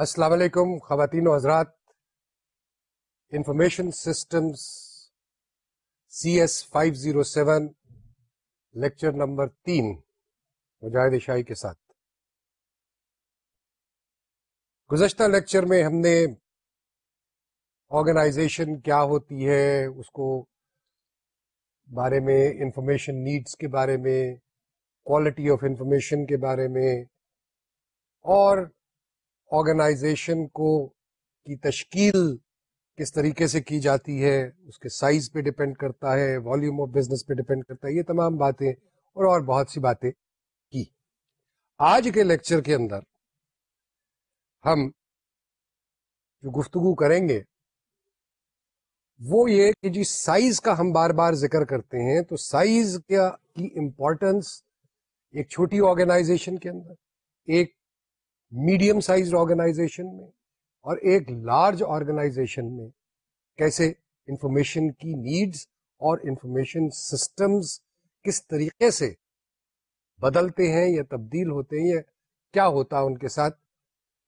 السلام علیکم خواتین و حضرات۔ Information systems C S five zero seven lecture number تین، مجاہد شاہی کے ساتھ۔ گزشتہ لیکچر میں ہم نے آرگنائزیشن کیا ہوتی ہے، اس کو بارے میں انفارمیشن نیڈس کے بارے میں کوالٹی آف انفارمیشن کے بارے میں اور آرگنائزیشن کو کی تشکیل کس طریقے سے کی جاتی ہے، اس کے سائز پہ ڈپینڈ کرتا ہے والیوم آف بزنس پہ ڈپینڈ کرتا ہے، یہ تمام باتیں اور اور بہت سی باتیں کی۔ آج کے لیکچر کے اندر ہم جو گفتگو کریں گے، وہ یہ کہ جی سائز کا ہم بار بار ذکر کرتے ہیں تو سائز کیا کی امپورٹنس ایک چھوٹی آرگنائزیشن کے اندر، ایک میڈیم سائز آرگنائزیشن میں اور ایک لارج آرگنائزیشن میں کیسے انفارمیشن کی نیڈز اور انفارمیشن سسٹمز کس طریقے سے بدلتے ہیں یا تبدیل ہوتے ہیں یا کیا ہوتا ان کے ساتھ،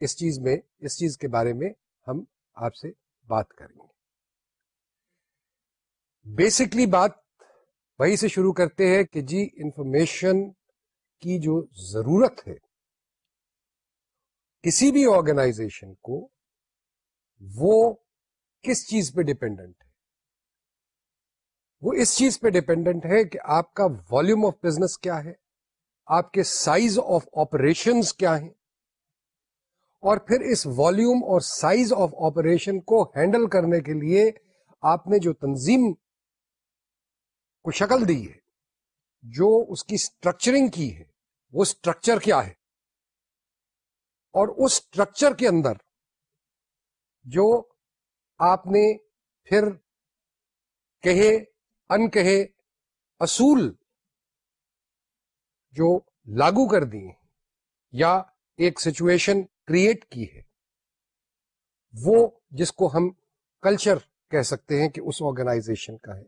اس چیز میں، اس چیز کے بارے میں ہم آپ سے بات کریں گے۔ بیسکلی بات وہی سے شروع کرتے ہیں کہ جی انفارمیشن کی جو ضرورت ہے کسی بھی آرگنائزیشن کو وہ کس چیز پہ ڈپینڈنٹ ہے؟ وہ اس چیز پہ ڈپینڈنٹ ہے کہ آپ کا والیوم آف بزنس کیا ہے، آپ کے سائز آف آپریشن کیا ہیں، اور پھر اس والیوم اور سائز آف آپریشن کو ہینڈل کرنے کے لیے آپ نے جو تنظیم کو شکل دی ہے، جو اس کی اسٹرکچرنگ کی ہے، وہ اسٹرکچر کیا ہے؟ اور اس اسٹرکچر کے اندر جو آپ نے پھر کہے ان کہے اصول جو لاگو کر دیے یا ایک سچویشن کریٹ کی ہے، وہ جس کو ہم کلچر کہہ سکتے ہیں کہ اس آرگنائزیشن کا ہے۔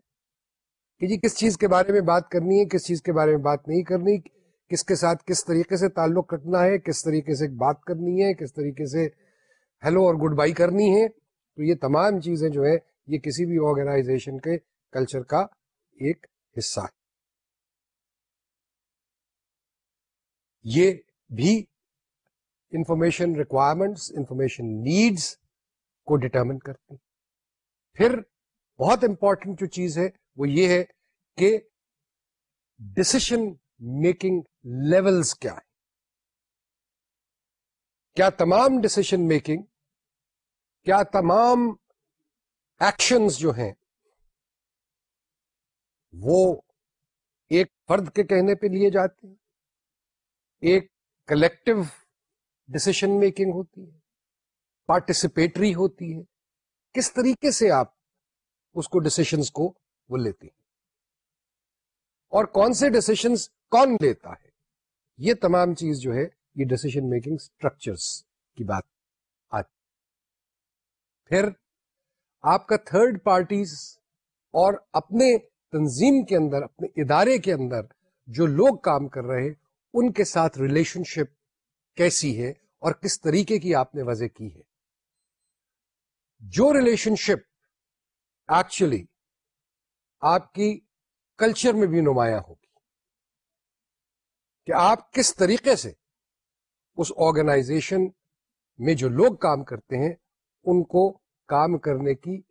کہ جی کس چیز کے بارے میں بات کرنی ہے، کس چیز کے بارے میں بات نہیں کرنی کس کے ساتھ کس طریقے سے تعلق رکھنا ہے، کس طریقے سے بات کرنی ہے، کس طریقے سے ہیلو اور گڈ بائی کرنی ہے۔ تو یہ تمام چیزیں جو ہے یہ کسی بھی آرگنائزیشن کے کلچر کا ایک حصہ ہے۔ یہ بھی انفارمیشن ریکوائرمنٹس انفارمیشن نیڈس کو ڈٹرمن کرتی۔ پھر بہت امپورٹنٹ جو چیز ہے، وہ یہ ہے کہ ڈسیشن میکنگ لیولز کیا ہے کیا تمام ڈسیشن میکنگ کیا تمام ایکشنز جو ہیں، وہ ایک فرد کے کہنے پہ لیے جاتے ہیں؟ ایک کلیکٹو ڈسیشن میکنگ ہوتی ہے پارٹیسپیٹری ہوتی ہے، کس طریقے سے آپ اس کو ڈسیشنز کو وہ لیتے ہیں؟ اور کون سے ڈسیشنز کون لیتا ہے؟ یہ تمام چیز جو ہے، یہ ڈسیزن میکنگ اسٹرکچرس کی بات آتی پھر آپ کا تھرڈ پارٹیز اور اپنے تنظیم کے اندر، اپنے ادارے کے اندر جو لوگ کام کر رہے ان کے ساتھ ریلیشن شپ کیسی ہے اور کس طریقے کی آپ نے وضع کی ہے؟ جو ریلیشن شپ ایکچولی آپ کی کلچر میں بھی نمایاں ہوگی۔ کہ آپ کس طریقے سے اس آرگنائزیشن میں جو لوگ کام کرتے ہیں، ان کو کام کرنے کی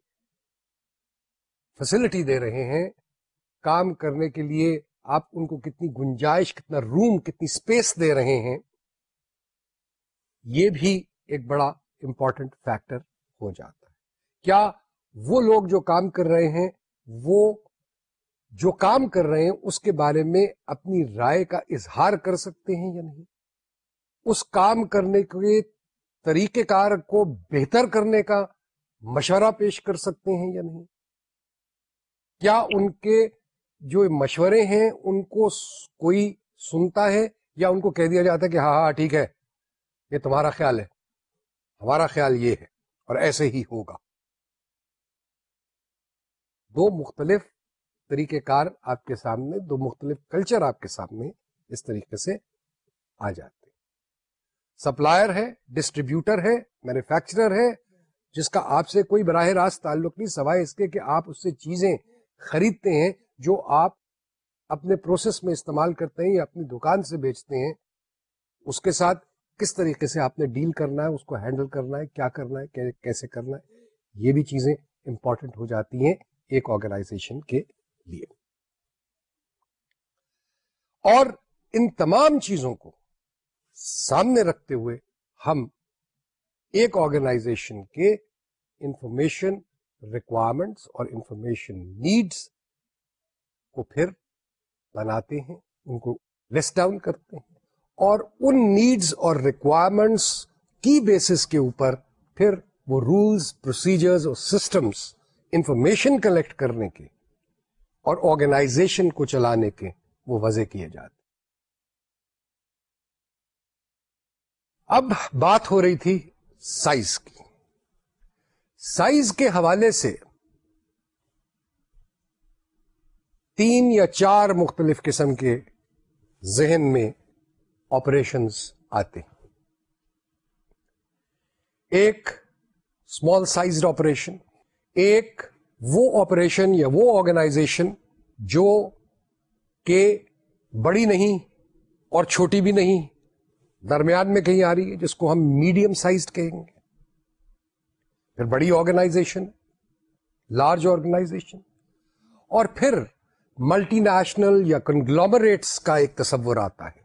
فیسلٹی دے رہے ہیں۔ کام کرنے کے لیے آپ ان کو کتنی گنجائش، کتنا روم کتنی اسپیس دے رہے ہیں۔ یہ بھی ایک بڑا امپورٹنٹ فیکٹر ہو جاتا ہے۔ کیا وہ لوگ جو کام کر رہے ہیں، وہ جو کام کر رہے ہیں، اس کے بارے میں اپنی رائے کا اظہار کر سکتے ہیں یا نہیں؟ اس کام کرنے کے طریقہ کار کو بہتر کرنے کا مشورہ پیش کر سکتے ہیں یا نہیں؟ کیا ان کے جو مشورے ہیں، ان کو کوئی سنتا ہے یا ان کو کہہ دیا جاتا ہے کہ ہاں ہاں ٹھیک ہے، یہ تمہارا خیال ہے، ہمارا خیال یہ ہے اور ایسے ہی ہوگا؟ دو مختلف طریقہ کار آپ کے سامنے، دو مختلف کلچر آپ کے سامنے اس طریقے سے آ جاتے سپلائر ہے ڈسٹریبیوٹر ہے مینوفیکچرر ہے، جس کا آپ سے کوئی براہ راست تعلق نہیں، سوائے اس کے کہ آپ اس سے چیزیں خریدتے ہیں جو آپ اپنے پروسیس میں استعمال کرتے ہیں یا اپنی دکان سے بیچتے ہیں۔ اس کے ساتھ کس طریقے سے آپ نے ڈیل کرنا ہے، اس کو ہینڈل کرنا ہے، کیا کرنا ہے، کیسے کرنا ہے، یہ بھی چیزیں امپورٹنٹ ہو جاتی ہیں ایک آرگنائزیشن کے لیے۔ اور ان تمام چیزوں کو سامنے رکھتے ہوئے ہم ایک آرگنائزیشن کے انفارمیشن ریکوائرمنٹس اور انفارمیشن نیڈس کو پھر بناتے ہیں، ان کو لسٹ ڈاؤن کرتے ہیں اور ان نیڈس اور ریکوائرمنٹس کی بیسس کے اوپر پھر وہ رولس پروسیجرز اور سسٹمس انفارمیشن کلیکٹ کرنے کے اور آرگنائزیشن کو چلانے کے وہ وضع کیے جاتے اب بات ہو رہی تھی سائز کی۔ سائز کے حوالے سے تین یا چار مختلف قسم کے ذہن میں آپریشنس آتے ہیں۔ ایک اسمال سائزڈ آپریشن ایک وہ آپریشن یا وہ آرگنائزیشن جو کہ بڑی نہیں اور چھوٹی بھی نہیں، درمیان میں کہیں آ رہی ہے، جس کو ہم میڈیم سائزڈ کہیں گے۔ پھر بڑی آرگنائزیشن لارج آرگنائزیشن اور پھر ملٹی نیشنل یا کنگلومریٹس کا ایک تصور آتا ہے۔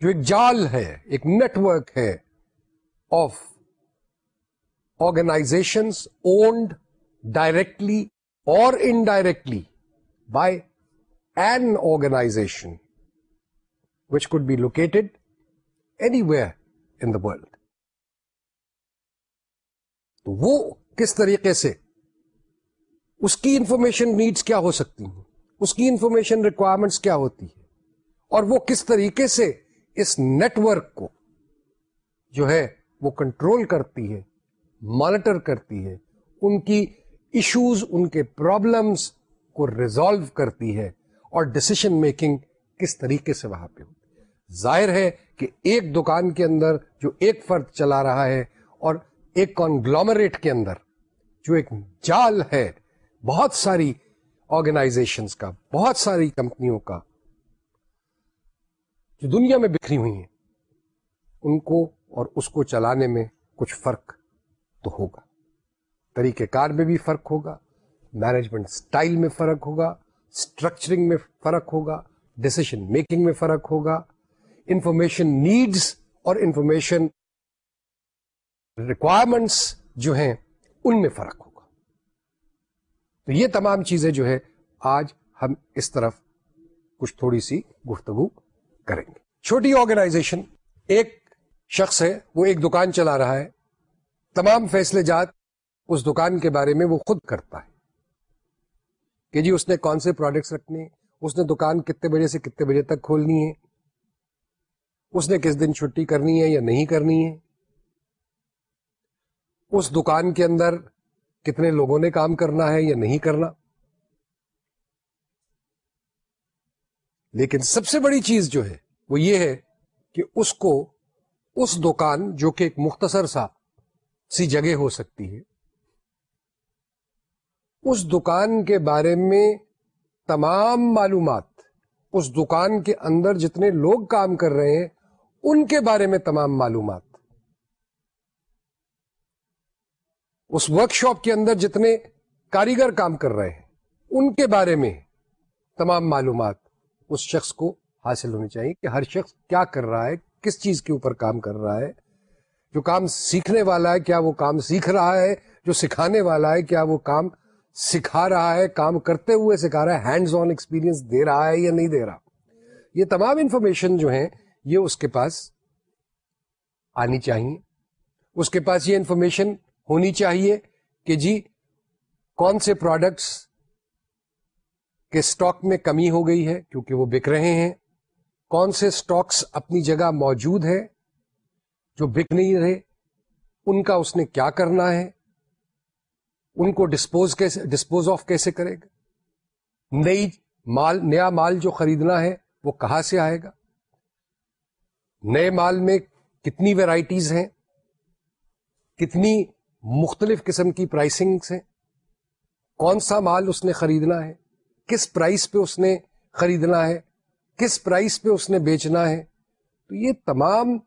جو ایک جال ہے، ایک نیٹورک ہے آف آرگنائزیشن اونڈ ڈائریکٹلی اور indirectly by an organization which could be located anywhere in the world تو وہ کس طریقے سے اس کی انفارمیشن نیڈس کیا ہو سکتی ہیں؟ اس کی انفارمیشن ریکوائرمنٹس کیا ہوتی ہے اور وہ کس طریقے سے اس نیٹورک کو جو ہے وہ کنٹرول کرتی ہے مانیٹر کرتی ہے، ان کی ایشوز ان کے پرابلمس کو ریزالو کرتی ہے اور ڈسیشن میکنگ کس طریقے سے وہاں پہ ہوتی ظاہر ہے کہ ایک دکان کے اندر جو ایک فرد چلا رہا ہے اور ایک کانگلومریٹ کے اندر جو ایک جال ہے، بہت ساری آرگنائزیشنس کا، بہت ساری کمپنیوں کا جو دنیا میں بکھری ہوئی ہیں، ان کو اور اس کو چلانے میں کچھ فرق تو ہوگا۔ طریقہ کار میں بھی فرق ہوگا مینجمنٹ سٹائل میں فرق ہوگا اسٹرکچرنگ میں فرق ہوگا ڈسیشن میکنگ میں فرق ہوگا۔ انفارمیشن نیڈس اور انفارمیشن ریکوائرمنٹس جو ہیں، ان میں فرق ہوگا۔ تو یہ تمام چیزیں جو ہے آج ہم اس طرف کچھ تھوڑی سی گفتگو کریں گے۔ چھوٹی آرگنائزیشن ایک شخص ہے، وہ ایک دکان چلا رہا ہے۔ تمام فیصلے جات اس دکان کے بارے میں وہ خود کرتا ہے۔ کہ جی اس نے کون سے پروڈکٹس رکھنے اس نے دکان کتنے بجے سے کتنے بجے تک کھولنی ہے؟ اس نے کس دن چھٹی کرنی ہے یا نہیں کرنی ہے؟ اس دکان کے اندر کتنے لوگوں نے کام کرنا ہے یا نہیں کرنا؟ لیکن سب سے بڑی چیز جو ہے وہ یہ ہے کہ اس کو اس دکان جو کہ ایک مختصر سا سی جگہ ہو سکتی ہے۔ اس دکان کے بارے میں تمام معلومات، اس دکان کے اندر جتنے لوگ کام کر رہے ہیں، ان کے بارے میں تمام معلومات۔ اس ورک شاپ کے اندر جتنے کاریگر کام کر رہے ہیں، ان کے بارے میں تمام معلومات اس شخص کو حاصل ہونی چاہیے کہ ہر شخص کیا کر رہا ہے، کس چیز کے اوپر کام کر رہا ہے۔ جو کام سیکھنے والا ہے، کیا وہ کام سیکھ رہا ہے؟ جو سکھانے والا ہے، کیا وہ کام سکھا رہا ہے؟ کام کرتے ہوئے سکھا رہا ہے؟ ہینڈز آن ایکسپیرینس دے رہا ہے یا نہیں دے رہا؟ یہ تمام انفارمیشن جو ہیں، یہ اس کے پاس آنی چاہیے۔ اس کے پاس یہ انفارمیشن ہونی چاہیے کہ جی کون سے پروڈکٹس کے اسٹاک میں کمی ہو گئی ہے کیونکہ وہ بک رہے ہیں؟ کون سے اسٹاکس اپنی جگہ موجود ہے جو بک نہیں رہے، ان کا اس نے کیا کرنا ہے؟ ان کو ڈسپوز کیسے ڈسپوز آف کیسے کرے گا؟ نئی مال، نیا مال جو خریدنا ہے، وہ کہاں سے آئے گا؟ نئے مال میں کتنی ویرائٹیز ہیں؟ کتنی مختلف قسم کی پرائسنگ ہیں؟ کون سا مال اس نے خریدنا ہے؟ کس پرائس پہ اس نے خریدنا ہے؟ کس پرائس پہ اس نے بیچنا ہے؟ تو یہ تمام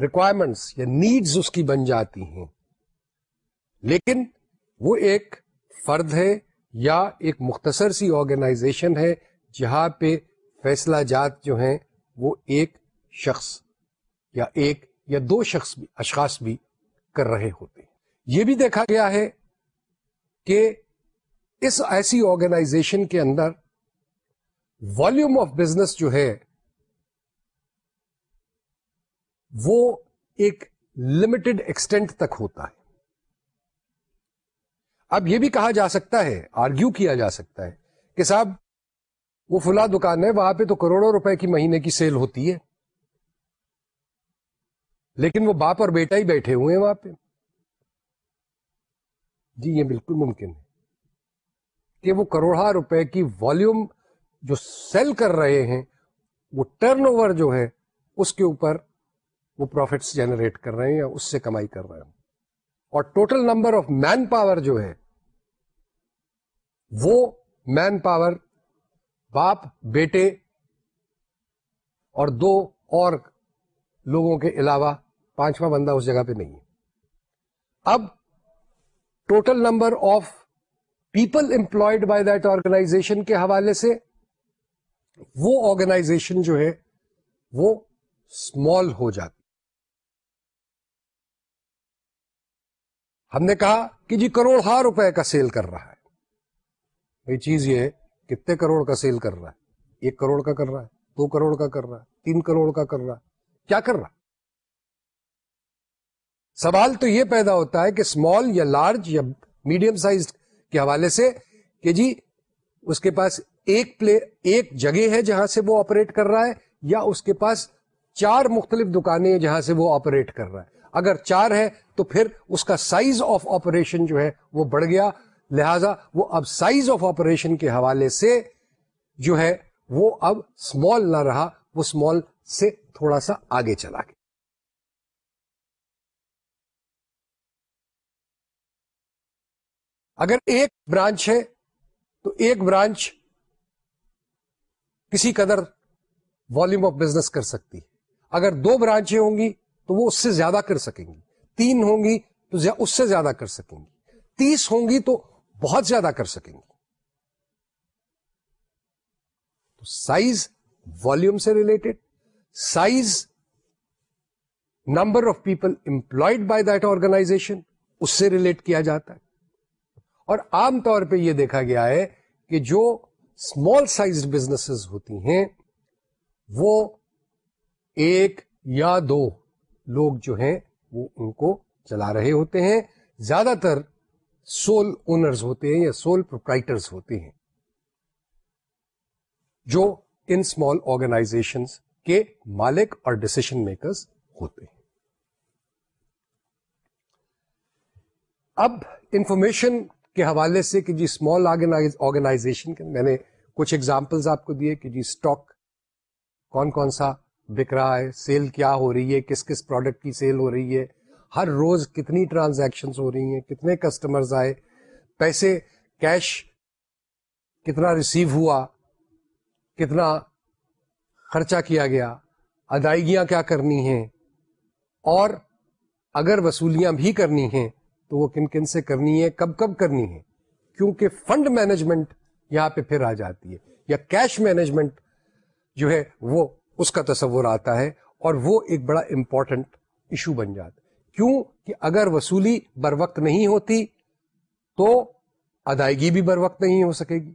ریکوائرمنٹس یا نیڈز اس کی بن جاتی ہیں۔ لیکن وہ ایک فرد ہے یا ایک مختصر سی آرگنائزیشن ہے جہاں پہ فیصلہ جات جو ہیں وہ ایک شخص یا ایک یا دو شخص بھی، اشخاص بھی کر رہے ہوتے ہیں۔ یہ بھی دیکھا گیا ہے کہ اس ایسی آرگنائزیشن کے اندر والیوم آف بزنس جو ہے وہ ایک لمیٹڈ ایکسٹینٹ تک ہوتا ہے۔ اب یہ بھی کہا جا سکتا ہے آرگیو کیا جا سکتا ہے کہ صاحب، وہ فلاں دکان ہے، وہاں پہ تو کروڑوں روپے کی مہینے کی سیل ہوتی ہے۔ لیکن وہ باپ اور بیٹا ہی بیٹھے ہوئے ہیں وہاں پہ۔ جی یہ بالکل ممکن ہے کہ وہ کروڑا روپے کی والیوم جو سیل کر رہے ہیں، وہ ٹرن اوور جو ہے، اس کے اوپر وہ پروفٹس جنریٹ کر رہے ہیں یا اس سے کمائی کر رہے ہیں۔ اور ٹوٹل نمبر آف مین پاور جو ہے، وہ مین پاور باپ، بیٹے اور دو اور لوگوں کے علاوہ پانچواں بندہ اس جگہ پہ نہیں ہے۔ اب total number of people employed by that organization کے حوالے سے وہ آرگنائزیشن جو ہے، وہ اسمال ہو جاتی ہم نے کہا کہ جی کروڑ ہار روپے کا سیل کر رہا ہے۔ بھائی چیز یہ ہے، کتنے کروڑ کا سیل کر رہا ہے؟ ایک کروڑ کا کر رہا ہے، دو کروڑ کا کر رہا ہے، تین کروڑ کا کر رہا ہے۔ کیا کر رہا سوال تو یہ پیدا ہوتا ہے کہ اسمال یا لارج یا میڈیم سائز کے حوالے سے کہ جی اس کے پاس ایک پلے ایک جگہ ہے جہاں سے وہ آپریٹ کر رہا ہے یا اس کے پاس چار مختلف دکانیں جہاں سے وہ آپریٹ کر رہا ہے۔ اگر چار ہے تو پھر اس کا سائز آف آپریشن جو ہے وہ بڑھ گیا۔ لہذا وہ اب سائز آف آپریشن کے حوالے سے جو ہے وہ اب اسمال نہ رہا، وہ اسمال سے تھوڑا سا آگے چلا گیا۔ اگر ایک برانچ ہے تو ایک برانچ کسی قدر والیوم آف بزنس کر سکتی ہے۔ اگر دو برانچیں ہوں گی تو وہ اس سے زیادہ کر سکیں گی۔ تین ہوں گی تو اس سے زیادہ کر سکیں گی۔ تیس ہوں گی تو بہت زیادہ کر سکیں گی۔ تو سائز والیوم سے related, size number of people employed by that organization, اس سے ریلیٹ کیا جاتا ہے۔ اور عام طور پہ یہ دیکھا گیا ہے کہ جو اسمال سائز بزنس ہوتی ہیں، وہ ایک یا دو لوگ جو ہیں وہ ان کو چلا رہے ہوتے ہیں۔ زیادہ تر سول اونرز ہوتے ہیں یا سول پروپرائٹرز ہوتے ہیں جو ان اسمال آرگنائزیشن کے مالک اور ڈسیشن میکرز ہوتے ہیں۔ اب انفارمیشن کے حوالے سے کہ جی اسمال آرگنائزیشن میں نے کچھ ایگزامپلس آپ کو دیے کہ جی اسٹاک کون کون سا بک رہا ہے، سیل کیا ہو رہی ہے، کس کس پروڈکٹ کی سیل ہو رہی ہے۔ ہر روز کتنی ٹرانزیکشن ہو رہی ہیں، کتنے کسٹمرز آئے۔ پیسے کیش کتنا ریسیو ہوا، کتنا خرچہ کیا گیا، ادائیگیاں کیا کرنی ہیں۔ اور اگر وصولیاں بھی کرنی ہیں، تو وہ کن کن سے کرنی ہے کب کب کرنی ہے کیونکہ فنڈ مینجمنٹ یہاں پہ پھر آ جاتی ہے، یا کیش مینجمنٹ جو ہے، وہ اس کا تصور آتا ہے اور وہ ایک بڑا امپورٹنٹ ایشو بن جاتا کیوں کہ اگر وصولی بر وقت نہیں ہوتی تو ادائیگی بھی بر وقت نہیں ہو سکے گی۔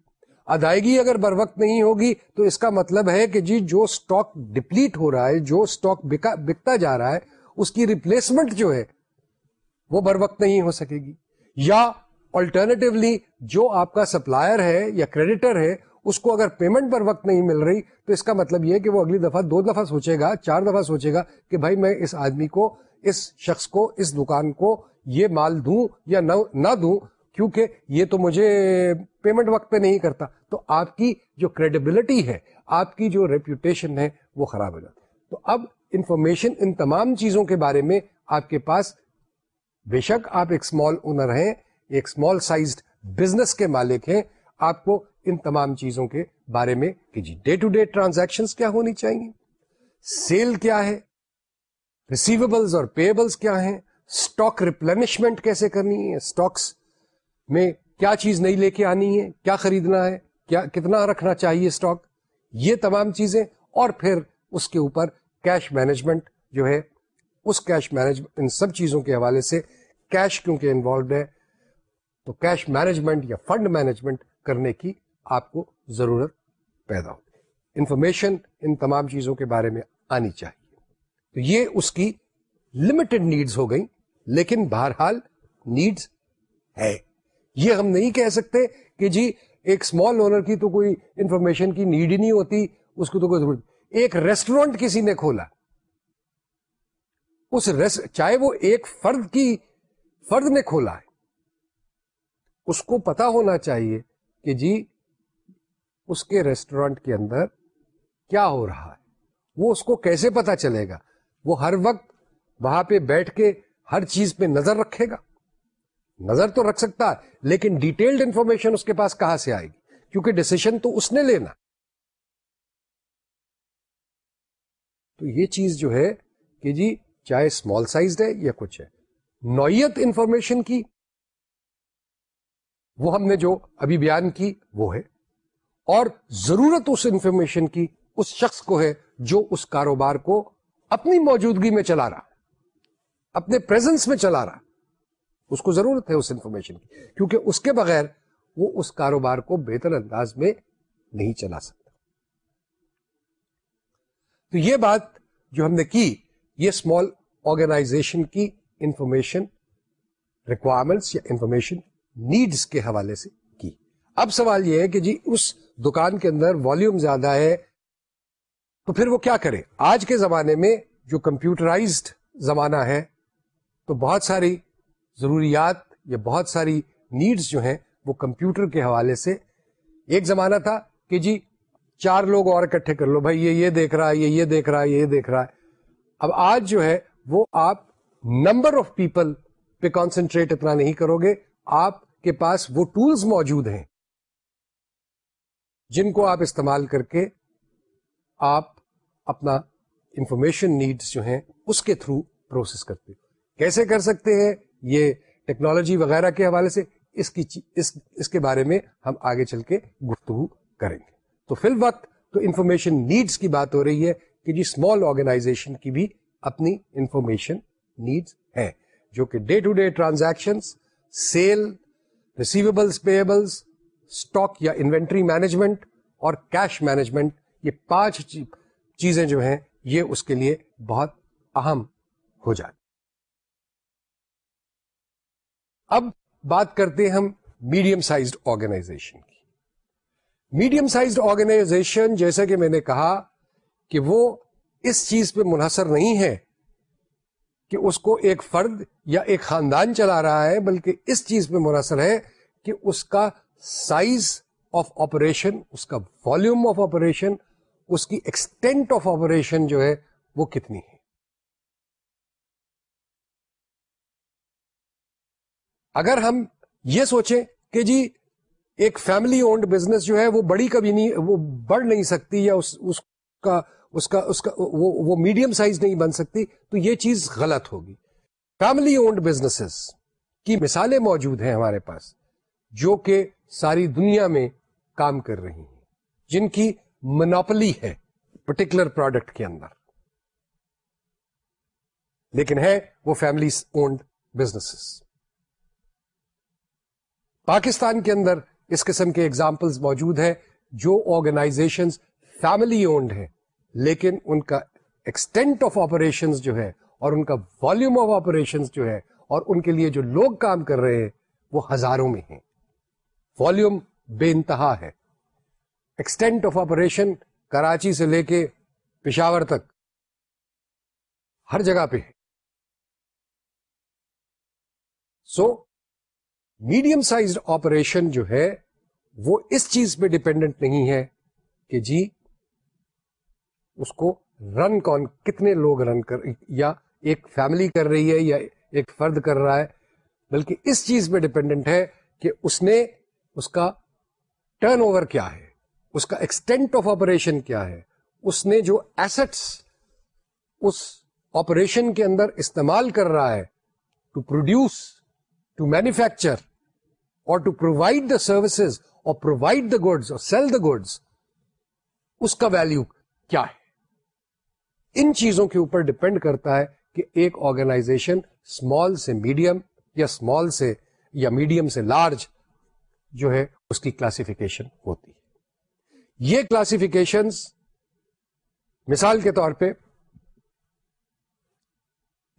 ادائیگی اگر بر وقت نہیں ہوگی تو اس کا مطلب ہے کہ جی جو اسٹاک ڈپلیٹ ہو رہا ہے، جو اسٹاک بکتا جا رہا ہے، اس کی ریپلیسمنٹ جو ہے، وہ بر وقت نہیں ہو سکے گی۔ یا آلٹرنیٹولی جو آپ کا سپلائر ہے یا کریڈیٹر ہے اس کو اگر پیمنٹ پر وقت نہیں مل رہی، تو اس کا مطلب یہ کہ وہ اگلی دفعہ دو دفعہ سوچے گا، چار دفعہ سوچے گا کہ بھائی میں اس آدمی کو، اس شخص کو، اس دکان کو یہ مال دوں یا نہ دوں، کیونکہ یہ تو مجھے پیمنٹ وقت پہ نہیں کرتا۔ تو آپ کی جو کریڈیبلٹی ہے، آپ کی جو ریپوٹیشن ہے، وہ خراب ہو جاتی تو اب انفارمیشن ان تمام چیزوں کے بارے میں آپ کے پاس بے شک آپ ایک اسمال اونر ہیں، ایک اسمال سائزڈ بزنس کے مالک ہیں۔ آپ کو ان تمام چیزوں کے بارے میں کہ جی ڈے ٹو ڈے ٹرانزیکشن کیا ہونی چاہیے؟ سیل کیا ہے؟ ریسیویبلس اور پیبلس کیا ہیں؟ اسٹاک ریپلینشمنٹ کیسے کرنی ہے؟ اسٹاکس میں کیا چیز نہیں لے کے آنی ہے؟ کیا خریدنا ہے؟ کیا کتنا رکھنا چاہیے اسٹاک یہ تمام چیزیں اور پھر اس کے اوپر کیش مینجمنٹ جو ہے، اس کیش مینجمنٹ ان سب چیزوں کے حوالے سے کیش کیونکہ انوالوڈ ہے، تو کیش مینجمنٹ یا فنڈ مینجمنٹ کرنے کی آپ کو ضرورت پیدا ہوتی انفارمیشن ان تمام چیزوں کے بارے میں آنی چاہیے۔ تو یہ اس کی لمیٹڈ نیڈز ہو گئی لیکن بہرحال نیڈز ہے۔ یہ ہم نہیں کہہ سکتے کہ جی ایک اسمال اونر کی تو کوئی انفارمیشن کی نیڈ ہی نہیں ہوتی، اس کو تو کوئی ضرورت۔ ایک ریسٹورینٹ کسی نے کھولا۔ اس چاہے وہ ایک فرد کی فرد نے کھولا ہے۔ اس کو پتا ہونا چاہیے کہ جی اس کے ریسٹورینٹ کے اندر کیا ہو رہا ہے؟ وہ اس کو کیسے پتا چلے گا؟ وہ ہر وقت وہاں پہ بیٹھ کے ہر چیز پہ نظر رکھے گا؟ نظر تو رکھ سکتا ہے، لیکن ڈیٹیلڈ انفارمیشن اس کے پاس کہاں سے آئے گی؟ کیونکہ ڈسیشن تو اس نے لینا۔ تو یہ چیز جو ہے کہ جی چاہے اسمال سائز ہے یا کچھ ہے، نوعیت انفارمیشن کی وہ ہم نے جو ابھی بیان کی وہ ہے۔ اور ضرورت اس انفارمیشن کی اس شخص کو ہے جو اس کاروبار کو اپنی موجودگی میں چلا رہا اپنے پریزنس میں چلا رہا اس کو ضرورت ہے اس انفارمیشن کی، کیونکہ اس کے بغیر وہ اس کاروبار کو بہتر انداز میں نہیں چلا سکتا۔ تو یہ بات جو ہم نے کی، یہ اسمال آرگنائزیشن کی انفارمیشن ریکوائرمنٹس یا انفارمیشن نیڈس کے حوالے سے کی۔ اب سوال یہ ہے کہ جی اس دکان کے اندر والیوم زیادہ ہے، تو پھر وہ کیا کرے؟ آج کے زمانے میں جو کمپیوٹرائزڈ زمانہ ہے، تو بہت ساری ضروریات یا بہت ساری نیڈس جو ہیں، وہ کمپیوٹر کے حوالے سے۔ ایک زمانہ تھا کہ جی چار لوگ اور اکٹھے کر لو، بھائی یہ یہ دیکھ رہا ہے، یہ یہ دیکھ رہا ہے، یہ دیکھ رہا ہے۔ اب آج جو ہے، وہ آپ نمبر آف پیپل پہ کانسنٹریٹ اتنا نہیں کرو گے۔ آپ کے پاس وہ ٹولز موجود ہیں۔ جن کو آپ استعمال کر کے آپ اپنا انفارمیشن نیڈس جو ہیں اس کے تھرو پروسیس کرتے کیسے کر سکتے ہیں؟ یہ ٹیکنالوجی وغیرہ کے حوالے سے اس کی اس, اس کے بارے میں ہم آگے چل کے گفتگو کریں گے۔ تو فی الوقت تو انفارمیشن نیڈس کی بات ہو رہی ہے کہ جی اسمال آرگنائزیشن کی بھی اپنی انفارمیشن نیڈس ہیں جو کہ day to day transaction sale receivables payables stock یا انوینٹری مینجمنٹ اور کیش مینجمنٹ یہ پانچ چیزیں جو ہیں، یہ اس کے لیے بہت اہم ہو جاتی اب بات کرتے ہیں ہم میڈیم سائزڈ آرگنائزیشن کی۔ میڈیم سائزڈ آرگنائزیشن جیسا کہ میں نے کہا کہ وہ اس چیز پہ منحصر نہیں ہے کہ اس کو ایک فرد یا ایک خاندان چلا رہا ہے، بلکہ اس چیز پہ منحصر ہے کہ اس کا سائز آف آپریشن اس کا والیوم آف آپریشن اس کی ایکسٹینٹ آف آپریشن جو ہے وہ کتنی ہے۔ اگر ہم یہ سوچیں کہ جی ایک فیملی اونڈ بزنس جو ہے وہ بڑی کبھی نہیں وہ بڑھ نہیں سکتی یا اس اس کا اس کا اس کا وہ, وہ میڈیم سائز نہیں بن سکتی تو یہ چیز غلط ہوگی۔ فیملی اونڈ بزنس کی مثالیں موجود ہیں ہمارے پاس جو کہ ساری دنیا میں کام کر رہی ہیں، جن کی منوپلی ہے پرٹیکولر پروڈکٹ کے اندر۔ لیکن ہے وہ فیملی اونڈ بزنس پاکستان کے اندر اس قسم کے ایگزامپلس موجود ہیں جو آرگنائزیشن فیملی اونڈ ہے لیکن ان کا ایکسٹینٹ آف آپریشن جو ہے اور ان کا والیوم آف آپریشن جو ہے اور ان کے لیے جو لوگ کام کر رہے ہیں، وہ ہزاروں میں ہیں۔ والیوم بے انتہا ہے۔ ایکسٹینٹ آف آپریشن کراچی سے لے کے پشاور تک ہر جگہ پہ ہے۔ سو میڈیم سائزڈ آپریشن جو ہے وہ اس چیز پہ ڈپینڈنٹ نہیں ہے کہ جی اس کو رن کون، کتنے لوگ رن کر، یا ایک فیملی کر رہی ہے یا ایک فرد کر رہا ہے، بلکہ اس چیز پہ ڈپینڈنٹ ہے کہ اس نے اس کا ٹرن اوور کیا ہے؟ اس کا ایکسٹینٹ آف آپریشن کیا ہے؟ اس نے جو ایسٹس اس آپریشن کے اندر استعمال کر رہا ہے ٹو پروڈیوس ٹو مینوفیکچر اور ٹو پرووائڈ دا سروسز اور پرووائڈ دا گڈس اور سیل دا گڈس اس کا ویلو کیا ہے؟ ان چیزوں کے اوپر ڈپینڈ کرتا ہے کہ ایک آرگنائزیشن اسمال سے میڈیم یا اسمال سے یا میڈیم سے لارج جو ہے اس کی کلاسیفیکیشن ہوتی ہے۔ یہ کلاسیفیکیشن مثال کے طور پہ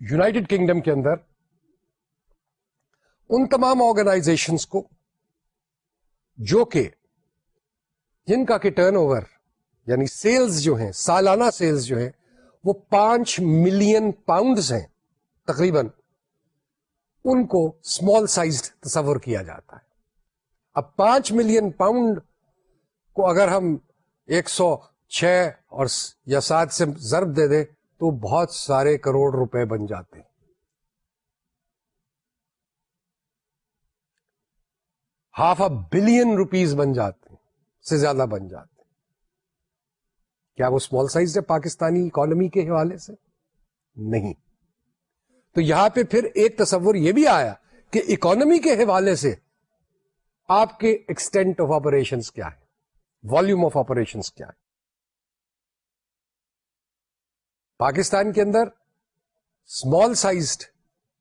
یوناٹیڈ کنگڈم کے اندر ان تمام آرگنائزیشنس کو جو کہ جن کا کہ ٹرن اوور یعنی سیلز جو ہیں، سالانہ سیلز جو ہیں، وہ پانچ ملین پاؤنڈز ہیں تقریباً، ان کو اسمال سائز تصور کیا جاتا ہے۔ اب پانچ ملین پاؤنڈ کو اگر ہم ایک سو چھ اور یا سات سے ضرب دے دیں تو بہت سارے کروڑ روپے بن جاتے ہیں۔ ہاف اے بلین روپیز بن جاتے ہیں، سے زیادہ بن جاتے ہیں۔ کیا وہ اسمال سائز ہے پاکستانی اکانومی کے حوالے سے؟ نہیں۔ تو یہاں پہ پھر ایک تصور یہ بھی آیا کہ اکانومی کے حوالے سے آپ کے ایکسٹینٹ آف آپریشن کیا ہے؟ والیوم آف آپریشن کیا ہے؟ پاکستان کے اندر small sized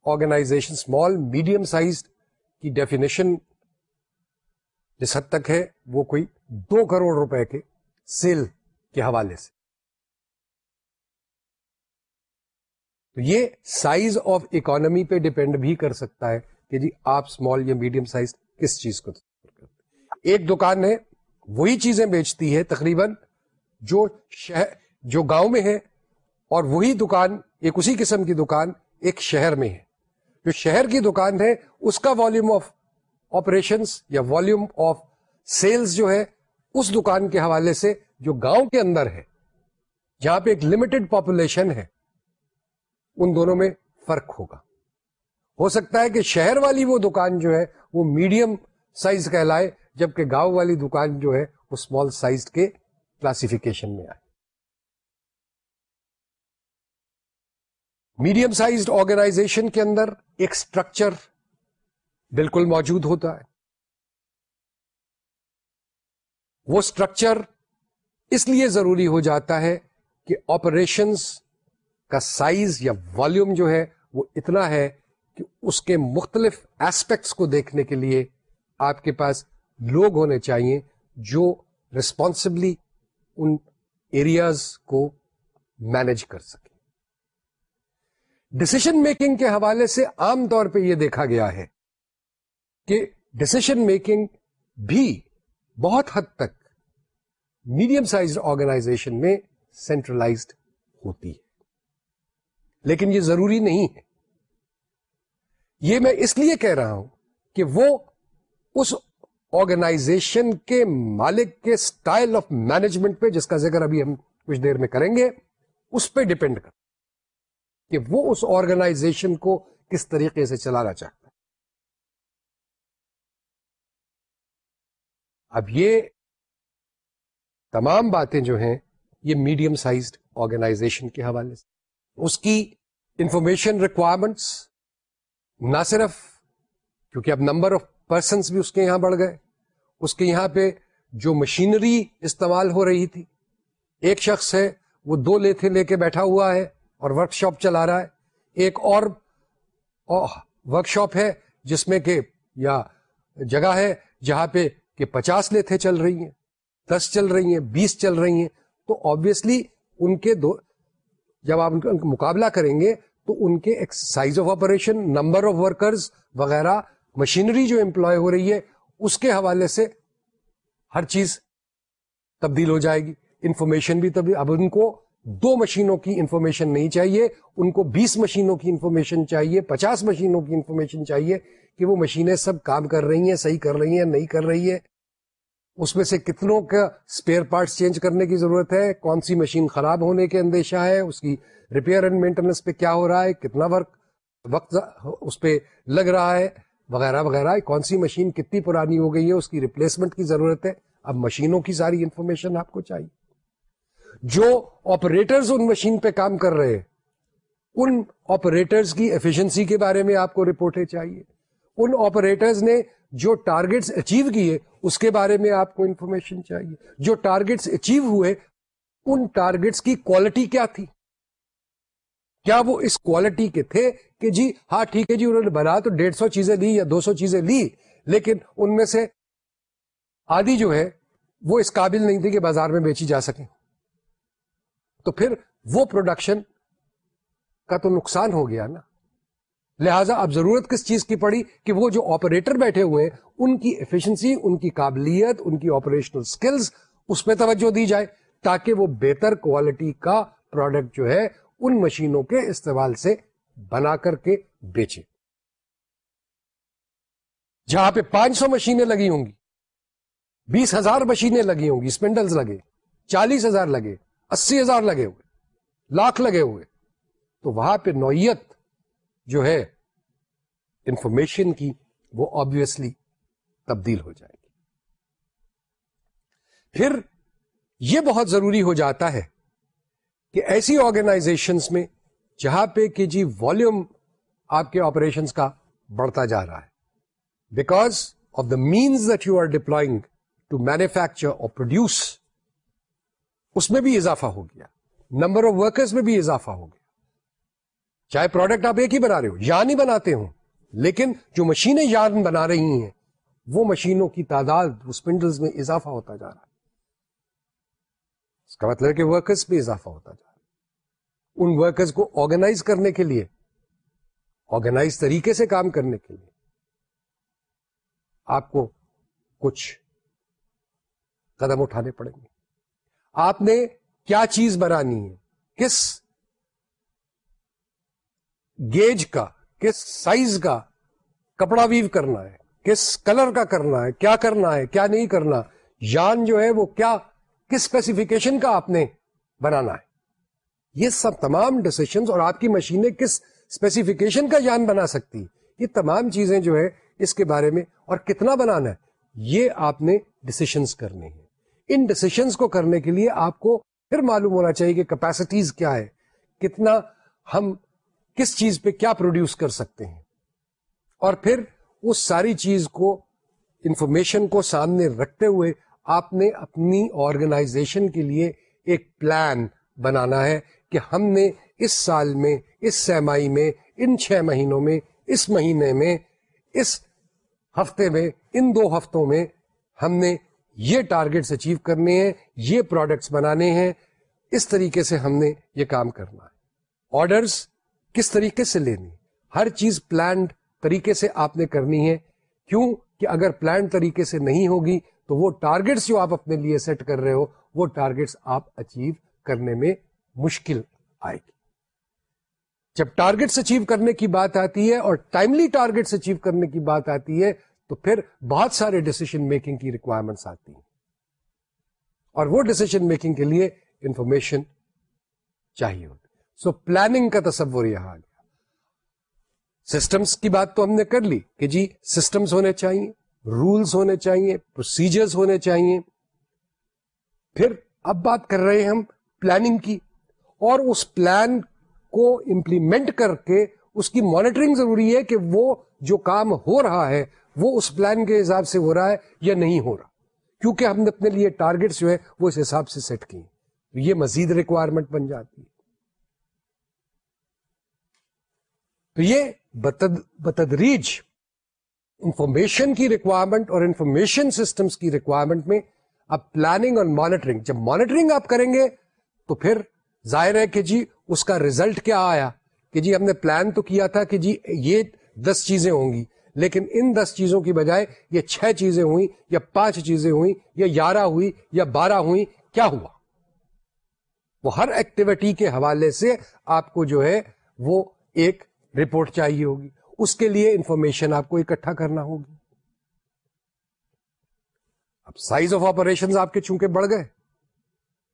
organization small medium sized کی ڈیفینیشن جس حد تک ہے، وہ کوئی دو کروڑ روپے کے سیل کے حوالے سے۔ تو یہ سائز آف اکانمی پہ ڈپینڈ بھی کر سکتا ہے کہ جی آپ اسمال یا میڈیم سائز کس چیز کو کرتے ایک دکان ہے، وہی چیزیں بیچتی ہے تقریباً جو شہر، جو گاؤں میں ہے، اور وہی دکان، ایک اسی قسم کی دکان ایک شہر میں ہے۔ جو شہر کی دکان ہے، اس کا والیوم آف آپریشن یا والیوم آف سیلز جو ہے، اس دکان کے حوالے سے جو گاؤں کے اندر ہے، جہاں پہ ایک لمیٹڈ پاپولیشن ہے، ان دونوں میں فرق ہوگا۔ ہو سکتا ہے کہ شہر والی وہ دکان جو ہے وہ میڈیم سائز کہلائے، جبکہ گاؤں والی دکان جو ہے وہ اسمال سائز کے کلاسیفیکیشن میں آئے۔ میڈیم سائزڈ آرگنائزیشن کے اندر ایک اسٹرکچر بالکل موجود ہوتا ہے۔ وہ اسٹرکچر اس لیے ضروری ہو جاتا ہے کہ آپریشنس کا سائز یا والیوم جو ہے وہ اتنا ہے کہ اس کے مختلف ایسپیکٹس کو دیکھنے کے لیے آپ کے پاس لوگ ہونے چاہیے جو ریسپانسبلی ان ایریاز کو مینج کر سکے ڈسیشن میکنگ کے حوالے سے عام طور پہ یہ دیکھا گیا ہے کہ ڈسیشن میکنگ بھی بہت حد تک میڈیم سائز آرگنائزیشن میں سینٹرلائزڈ ہوتی ہے۔ لیکن یہ ضروری نہیں ہے۔ یہ میں اس لیے کہہ رہا ہوں کہ وہ اس آرگنائزیشن کے مالک کے اسٹائل آف مینجمنٹ پہ، جس کا ذکر ابھی ہم کچھ دیر میں کریں گے، اس پہ ڈپینڈ کر کہ وہ اس آرگنائزیشن کو کس طریقے سے چلانا چاہتا ہے۔ اب یہ تمام باتیں جو ہیں، یہ میڈیم سائزڈ آرگنائزیشن کے حوالے سے، اس کی انفارمیشن ریکوائرمنٹس نہ صرف، کیونکہ اب نمبر آف پرسنس بھی اس کے یہاں بڑھ گئے۔ اس کے یہاں پہ جو مشینری استعمال ہو رہی تھی، ایک شخص ہے، وہ دو لیتھے لے کے بیٹھا ہوا ہے اور ورک شاپ چلا رہا ہے۔ ایک اور ورک شاپ ہے جس میں کہ، یا جگہ ہے جہاں پہ کہ پچاس لیتھے چل رہی ہیں، دس چل رہی ہیں، بیس چل رہی ہیں۔ تو آبیسلی ان کے دو، جب آپ ان کا مقابلہ کریں گے تو ان کے size of operation number of workers وغیرہ مشینری جو امپلوائے ہو رہی ہے، اس کے حوالے سے ہر چیز تبدیل ہو جائے گی۔ انفارمیشن بھی تبدیل، اب ان کو دو مشینوں کی انفارمیشن نہیں چاہیے، ان کو بیس مشینوں کی انفارمیشن چاہیے، پچاس مشینوں کی انفارمیشن چاہیے کہ وہ مشینیں سب کام کر رہی ہیں، صحیح کر رہی ہیں، نہیں کر رہی ہے اس میں سے کتنوں کا اسپیئر پارٹس چینج کرنے کی ضرورت ہے؟ کون سی مشین خراب ہونے کے اندیشہ ہے؟ اس کی ریپیئر اینڈ مینٹیننس پہ کیا ہو رہا ہے؟ کتنا ورک وقت اس پہ لگ رہا ہے؟ وغیرہ وغیرہ۔ کون سی مشین کتنی پرانی ہو گئی ہے؟ اس کی ریپلیسمنٹ کی ضرورت ہے؟ اب مشینوں کی ساری انفارمیشن آپ کو چاہیے۔ جو آپریٹرز ان مشین پہ کام کر رہے ہیں، ان آپریٹرز کی ایفیشنسی کے بارے میں آپ کو رپورٹیں چاہیے۔ ان آپریٹرز نے جو ٹارگیٹس اچیو کیے اس کے بارے میں آپ کو انفارمیشن چاہیے۔ جو ٹارگیٹس اچیو ہوئے، ان ٹارگیٹس کی کوالٹی کیا تھی؟ کیا وہ اس کوالٹی کے تھے کہ جی ہاں ٹھیک ہے جی انہوں نے بنا تو ڈیڑھ سو چیزیں لی یا دو سو چیزیں لی، لیکن ان میں سے آدھی جو ہے، وہ اس قابل نہیں تھی کہ بازار میں بیچی جا سکے تو پھر وہ پروڈکشن کا تو نقصان ہو گیا نا۔ لہذا اب ضرورت کس چیز کی پڑی کہ وہ جو آپریٹر بیٹھے ہوئے ان کی ایفیشنسی ان کی قابلیت، ان کی آپریشنل سکلز اس پہ توجہ دی جائے تاکہ وہ بہتر کوالٹی کا پروڈکٹ جو ہے ان مشینوں کے استعمال سے بنا کر کے بیچے۔ جہاں پہ پانچ سو مشینیں لگی ہوں گی، بیس ہزار مشینیں لگی ہوں گی اسپینڈلز لگے، چالیس ہزار لگے، اسی ہزار لگے ہوئے، لاکھ لگے ہوئے۔ تو وہاں پہ نوعیت جو ہے انفارمیشن کی وہ آبویسلی تبدیل ہو جائے گی۔ پھر یہ بہت ضروری ہو جاتا ہے کہ ایسی آرگنائزیشن میں جہاں پہ کہ جی والیوم آپ کے آپریشن کا بڑھتا جا رہا ہے because of the means that you are deploying to manufacture اور پروڈیوس اس میں بھی اضافہ ہو گیا۔ نمبر آف ورکرز میں بھی اضافہ ہو گیا۔ چاہے پروڈکٹ آپ ایک ہی بنا رہے ہو، یا نہیں بناتے ہوں لیکن جو مشینیں یاد بنا رہی ہیں، وہ مشینوں کی تعداد اسپنڈلز میں اضافہ ہوتا جا رہا ہے۔ اس کا مطلب کہ ورکرز بھی اضافہ ہوتا جا رہا ہے۔ ان ورکرز کو آرگنائز کرنے کے لیے آرگنائز طریقے سے کام کرنے کے لیے آپ کو کچھ قدم اٹھانے پڑیں گے۔ آپ نے کیا چیز بنانی ہے؟ کس گیج کا؟ کس سائز کا کپڑا ویو کرنا ہے؟ کس کلر کا کرنا ہے؟ کیا کرنا ہے؟ کیا نہیں کرنا؟ یان جو ہے وہ کیا، کس اسپیسیفکیشن کا آپ نے بنانا ہے؟ یہ سب تمام ڈسیشن اور آپ کی مشینیں کس اسپیسیفکیشن کا یان بنا سکتی؟ یہ تمام چیزیں جو ہے اس کے بارے میں اور کتنا بنانا ہے؟ یہ آپ نے ڈسیشنس کرنے ہیں۔ ان ڈسیشنس کو کرنے کے لیے آپ کو پھر معلوم ہونا چاہیے کہ کیپیسٹیز کیا ہے کتنا ہم کس چیز پہ کیا پروڈیوس کر سکتے ہیں؟ اور پھر اس ساری چیز کو، انفارمیشن کو سامنے رکھتے ہوئے آپ نے اپنی آرگنائزیشن کے لیے ایک پلان بنانا ہے کہ ہم نے اس سال میں، اس سیمائی میں، ان چھ مہینوں میں، اس مہینے میں، اس ہفتے میں، ان دو ہفتوں میں ہم نے یہ ٹارگیٹس اچیو کرنے ہیں، یہ پروڈکٹس بنانے ہیں۔ اس طریقے سے ہم نے یہ کام کرنا ہے۔ آرڈرس کس طریقے سے لینی؟ ہر چیز پلانڈ طریقے سے آپ نے کرنی ہے۔ کیوں کہ اگر پلانڈ طریقے سے نہیں ہوگی تو وہ ٹارگیٹس جو آپ اپنے لیے سیٹ کر رہے ہو، وہ ٹارگیٹس آپ اچیو کرنے میں مشکل آئے گی۔ جب ٹارگیٹس اچیو کرنے کی بات آتی ہے اور ٹائملی ٹارگیٹس اچیو کرنے کی بات آتی ہے، تو پھر بہت سارے ڈسیشن میکنگ کی ریکوائرمنٹس آتی ہیں۔ اور وہ ڈسیشن میکنگ کے لیے انفارمیشن چاہیے ہوتی سو پلاننگ کا تصور یہاں آ گیا۔ سسٹمس کی بات تو ہم نے کر لی کہ جی سسٹمس ہونے چاہیے رولس ہونے چاہیے پروسیجرز ہونے چاہیے۔ پھر اب بات کر رہے ہیں ہم پلاننگ کی۔ اور اس پلان کو امپلیمنٹ کر کے اس کی مانیٹرنگ ضروری ہے کہ وہ جو کام ہو رہا ہے، وہ اس پلان کے حساب سے ہو رہا ہے یا نہیں ہو رہا۔ کیونکہ ہم نے اپنے لیے ٹارگیٹس جو ہے وہ اس حساب سے سیٹ کیے۔ یہ مزید ریکوائرمنٹ بن جاتی ہے۔ تو یہ بتدریج انفارمیشن کی ریکوائرمنٹ اور انفارمیشن سسٹمز کی ریکوائرمنٹ میں اب پلاننگ اور مانیٹرنگ جب مانیٹرنگ آپ کریں گے تو پھر ظاہر ہے کہ جی اس کا ریزلٹ کیا آیا کہ جی ہم نے پلان تو کیا تھا کہ جی یہ دس چیزیں ہوں گی، لیکن ان دس چیزوں کی بجائے یہ چھ چیزیں ہوئی یا پانچ چیزیں ہوئی یا گیارہ ہوئی یا بارہ ہوئی کیا ہوا؟ وہ ہر ایکٹیویٹی کے حوالے سے آپ کو جو ہے وہ ایک رپورٹ چاہیے ہوگی۔ اس کے لیے انفارمیشن آپ کو اکٹھا کرنا ہوگی۔ اب سائز آف آپریشن آپ کے چونکہ بڑھ گئے،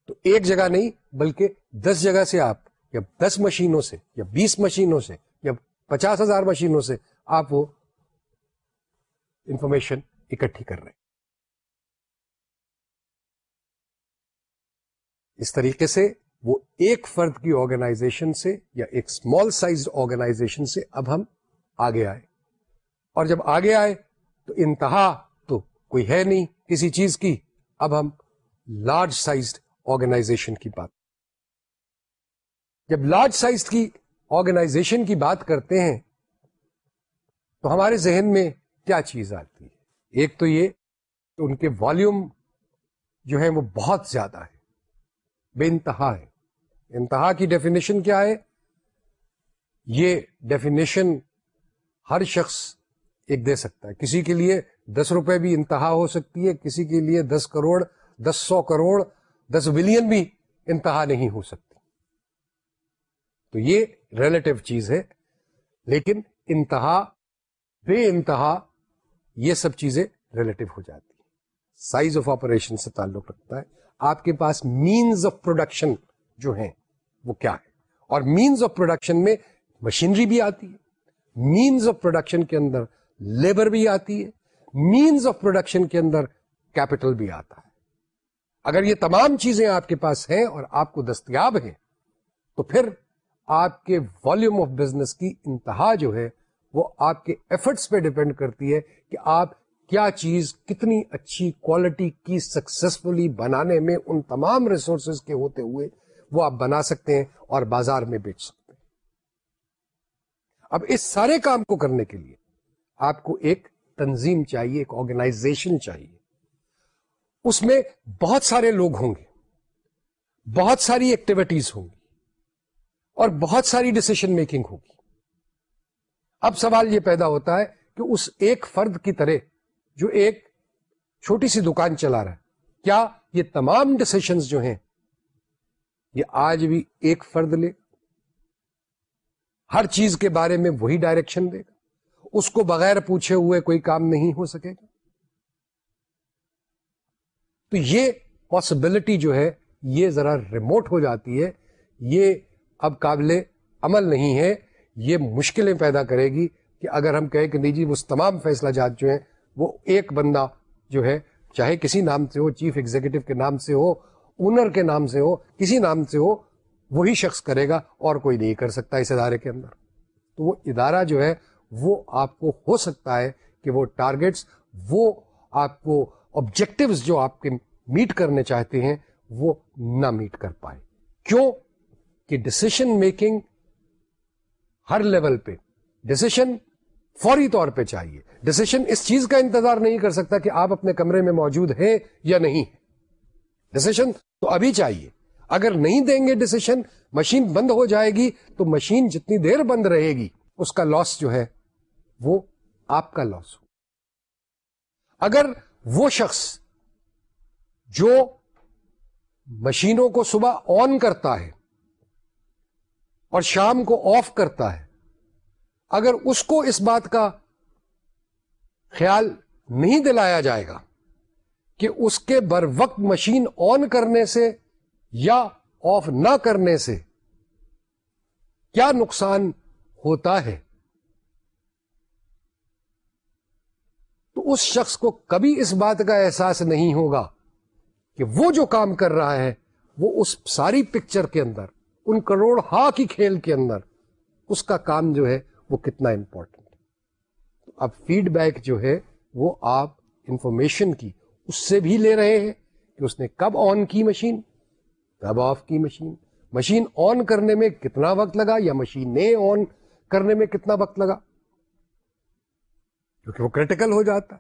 تو ایک جگہ نہیں، بلکہ دس جگہ سے آپ، یا دس مشینوں سے، یا بیس مشینوں سے، یا پچاس ہزار مشینوں سے آپ وہ انفارمیشن اکٹھی کر رہے اس طریقے سے وہ ایک فرد کی آرگنائزیشن سے یا ایک اسمال سائز آرگنائزیشن سے اب ہم آگے آئے۔ اور جب آگے آئے تو انتہا تو کوئی ہے نہیں کسی چیز کی۔ اب ہم لارج سائز آرگنائزیشن کی بات۔ جب لارج سائز کی آرگنائزیشن کی بات کرتے ہیں تو ہمارے ذہن میں کیا چیز آتی ہے؟ ایک تو یہ کہ ان کے والیوم جو ہے وہ بہت زیادہ ہے بے انتہا ہے انتہا کی ڈیفینیشن کیا ہے؟ یہ ڈیفینیشن ہر شخص ایک دے سکتا ہے۔ کسی کے لیے دس روپے بھی انتہا ہو سکتی ہے، کسی کے لیے دس کروڑ، دس سو کروڑ، دس بلین بھی انتہا نہیں ہو سکتی۔ تو یہ ریلیٹو چیز ہے۔ لیکن انتہا، بے انتہا، یہ سب چیزیں ریلیٹو ہو جاتی۔ ہیں سائز آف آپریشن سے تعلق رکھتا ہے۔ آپ کے پاس مینز آف پروڈکشن جو ہیں، وہ کیا ہے اور مینز آف پروڈکشن میں مشینری بھی آتی ہے مینز آف پروڈکشن کے اندر لیبر بھی آتی ہے مینز آف پروڈکشن کے اندر کیپٹل بھی آتا ہے۔ اگر یہ تمام چیزیں آپ کے پاس ہیں اور آپ کو دستیاب ہیں، تو پھر آپ کے والیوم آف بزنس کی انتہا جو ہے، وہ آپ کے ایفرٹس پہ ڈپینڈ کرتی ہے کہ آپ کیا چیز کتنی اچھی کوالٹی کی سکسیسفلی بنانے میں ان تمام ریسورسز کے ہوتے ہوئے وہ آپ بنا سکتے ہیں اور بازار میں بیچ سکتے ہیں۔ اب اس سارے کام کو کرنے کے لیے آپ کو ایک تنظیم چاہیے، ایک آرگنائزیشن چاہیے۔ اس میں بہت سارے لوگ ہوں گے، بہت ساری ایکٹیویٹیز ہوں گی اور بہت ساری ڈسیشن میکنگ ہوگی۔ اب سوال یہ پیدا ہوتا ہے کہ اس ایک فرد کی طرح جو ایک چھوٹی سی دکان چلا رہا ہے، کیا یہ تمام ڈسیشنز جو ہیں یہ آج بھی ایک فرد لے، ہر چیز کے بارے میں وہی ڈائریکشن دے گا اس کو بغیر پوچھے ہوئے کوئی کام نہیں ہو سکے گا۔ تو یہ پاسبلٹی جو ہے، یہ ذرا ریموٹ ہو جاتی ہے، یہ اب قابل عمل نہیں ہے، یہ مشکلیں پیدا کرے گی کہ اگر ہم کہیں کہ نہیں جی وہ تمام فیصلہ جات جو ہیں، وہ ایک بندہ جو ہے، چاہے کسی نام سے ہو چیف ایگزیکٹو کے نام سے ہو اونر کے نام سے ہو، کسی نام سے ہو، وہی شخص کرے گا اور کوئی نہیں کر سکتا اس ادارے کے اندر۔ تو وہ ادارہ جو ہے، وہ آپ کو ہو سکتا ہے کہ وہ ٹارگیٹس وہ آپ کو آبجیکٹوز جو آپ کے میٹ کرنے چاہتے ہیں، وہ نہ میٹ کر پائے۔ کیوں؟ کہ ڈسیشن میکنگ ہر لیول پہ ڈسیشن فوری طور پہ چاہیے۔ ڈسیشن اس چیز کا انتظار نہیں کر سکتا کہ آپ اپنے کمرے میں موجود ہیں یا نہیں۔ ڈسیشن تو ابھی چاہیے۔ اگر نہیں دیں گے ڈسیشن مشین بند ہو جائے گی، تو مشین جتنی دیر بند رہے گی، اس کا لاس جو ہے، وہ آپ کا لاس ہو۔ اگر وہ شخص جو مشینوں کو صبح آن کرتا ہے اور شام کو آف کرتا ہے، اگر اس کو اس بات کا خیال نہیں دلایا جائے گا کہ اس کے بر وقت مشین آن کرنے سے یا آف نہ کرنے سے کیا نقصان ہوتا ہے؟ تو اس شخص کو کبھی اس بات کا احساس نہیں ہوگا کہ وہ جو کام کر رہا ہے وہ اس ساری پکچر کے اندر، ان کروڑ ہا کی کھیل کے اندر اس کا کام جو ہے وہ کتنا امپورٹنٹ اب فیڈ بیک جو ہے وہ آپ انفارمیشن کی اس سے بھی لے رہے ہیں کہ اس نے کب آن کی مشین کب آف کی مشین مشین آن کرنے میں کتنا وقت لگا یا مشین نے آن کرنے میں کتنا وقت لگا؟ کیونکہ وہ کریٹیکل ہو جاتا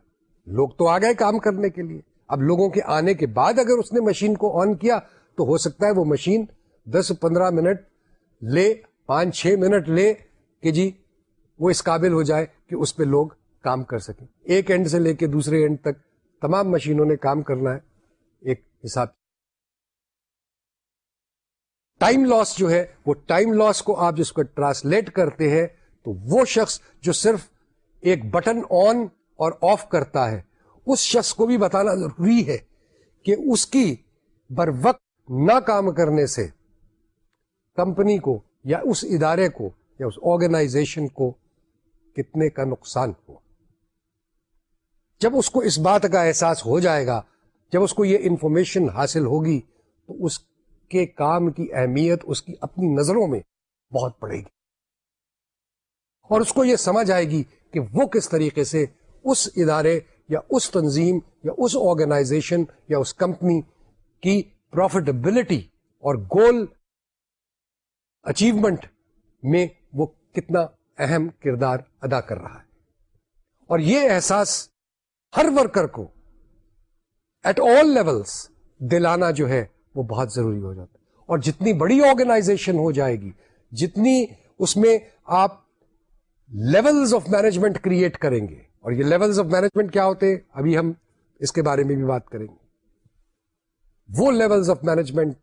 لوگ تو آ گئے کام کرنے کے لیے۔ اب لوگوں کے آنے کے بعد اگر اس نے مشین کو آن کیا تو ہو سکتا ہے وہ مشین دس پندرہ منٹ لے، پانچ چھ منٹ لے کہ جی وہ اس قابل ہو جائے کہ اس پہ لوگ کام کر سکیں۔ ایک اینڈ سے لے کے دوسرے اینڈ تک۔ تمام مشینوں نے کام کرنا ہے، ایک حساب۔ ٹائم لاس جو ہے، وہ ٹائم لاس کو آپ جس کو ٹرانسلیٹ کرتے ہیں، تو وہ شخص جو صرف ایک بٹن آن اور آف کرتا ہے، اس شخص کو بھی بتانا ضروری ہے کہ اس کی بر وقت نہ کام کرنے سے کمپنی کو یا اس ادارے کو یا اس آرگنائزیشن کو کتنے کا نقصان ہو جب اس کو اس بات کا احساس ہو جائے گا، جب اس کو یہ انفارمیشن حاصل ہوگی، تو اس کے کام کی اہمیت، اس کی اپنی نظروں میں بہت پڑے گی۔ اور اس کو یہ سمجھ آئے گی کہ وہ کس طریقے سے اس ادارے یا اس تنظیم یا اس آرگنائزیشن یا اس کمپنی کی پروفیٹیبلٹی اور گول اچیومنٹ میں وہ کتنا اہم کردار ادا کر رہا ہے۔ اور یہ احساس ہر ورکر کو ایٹ آل لیولس دلانا جو ہے وہ بہت ضروری ہو جاتا ہے۔ اور جتنی بڑی آرگنائزیشن ہو جائے گی، جتنی اس میں آپ لیولز آف مینجمنٹ کریٹ کریں گے۔ اور یہ لیولز آف مینجمنٹ کیا ہوتے ہیں؟ ابھی ہم اس کے بارے میں بھی بات کریں گے۔ وہ لیولز آف مینجمنٹ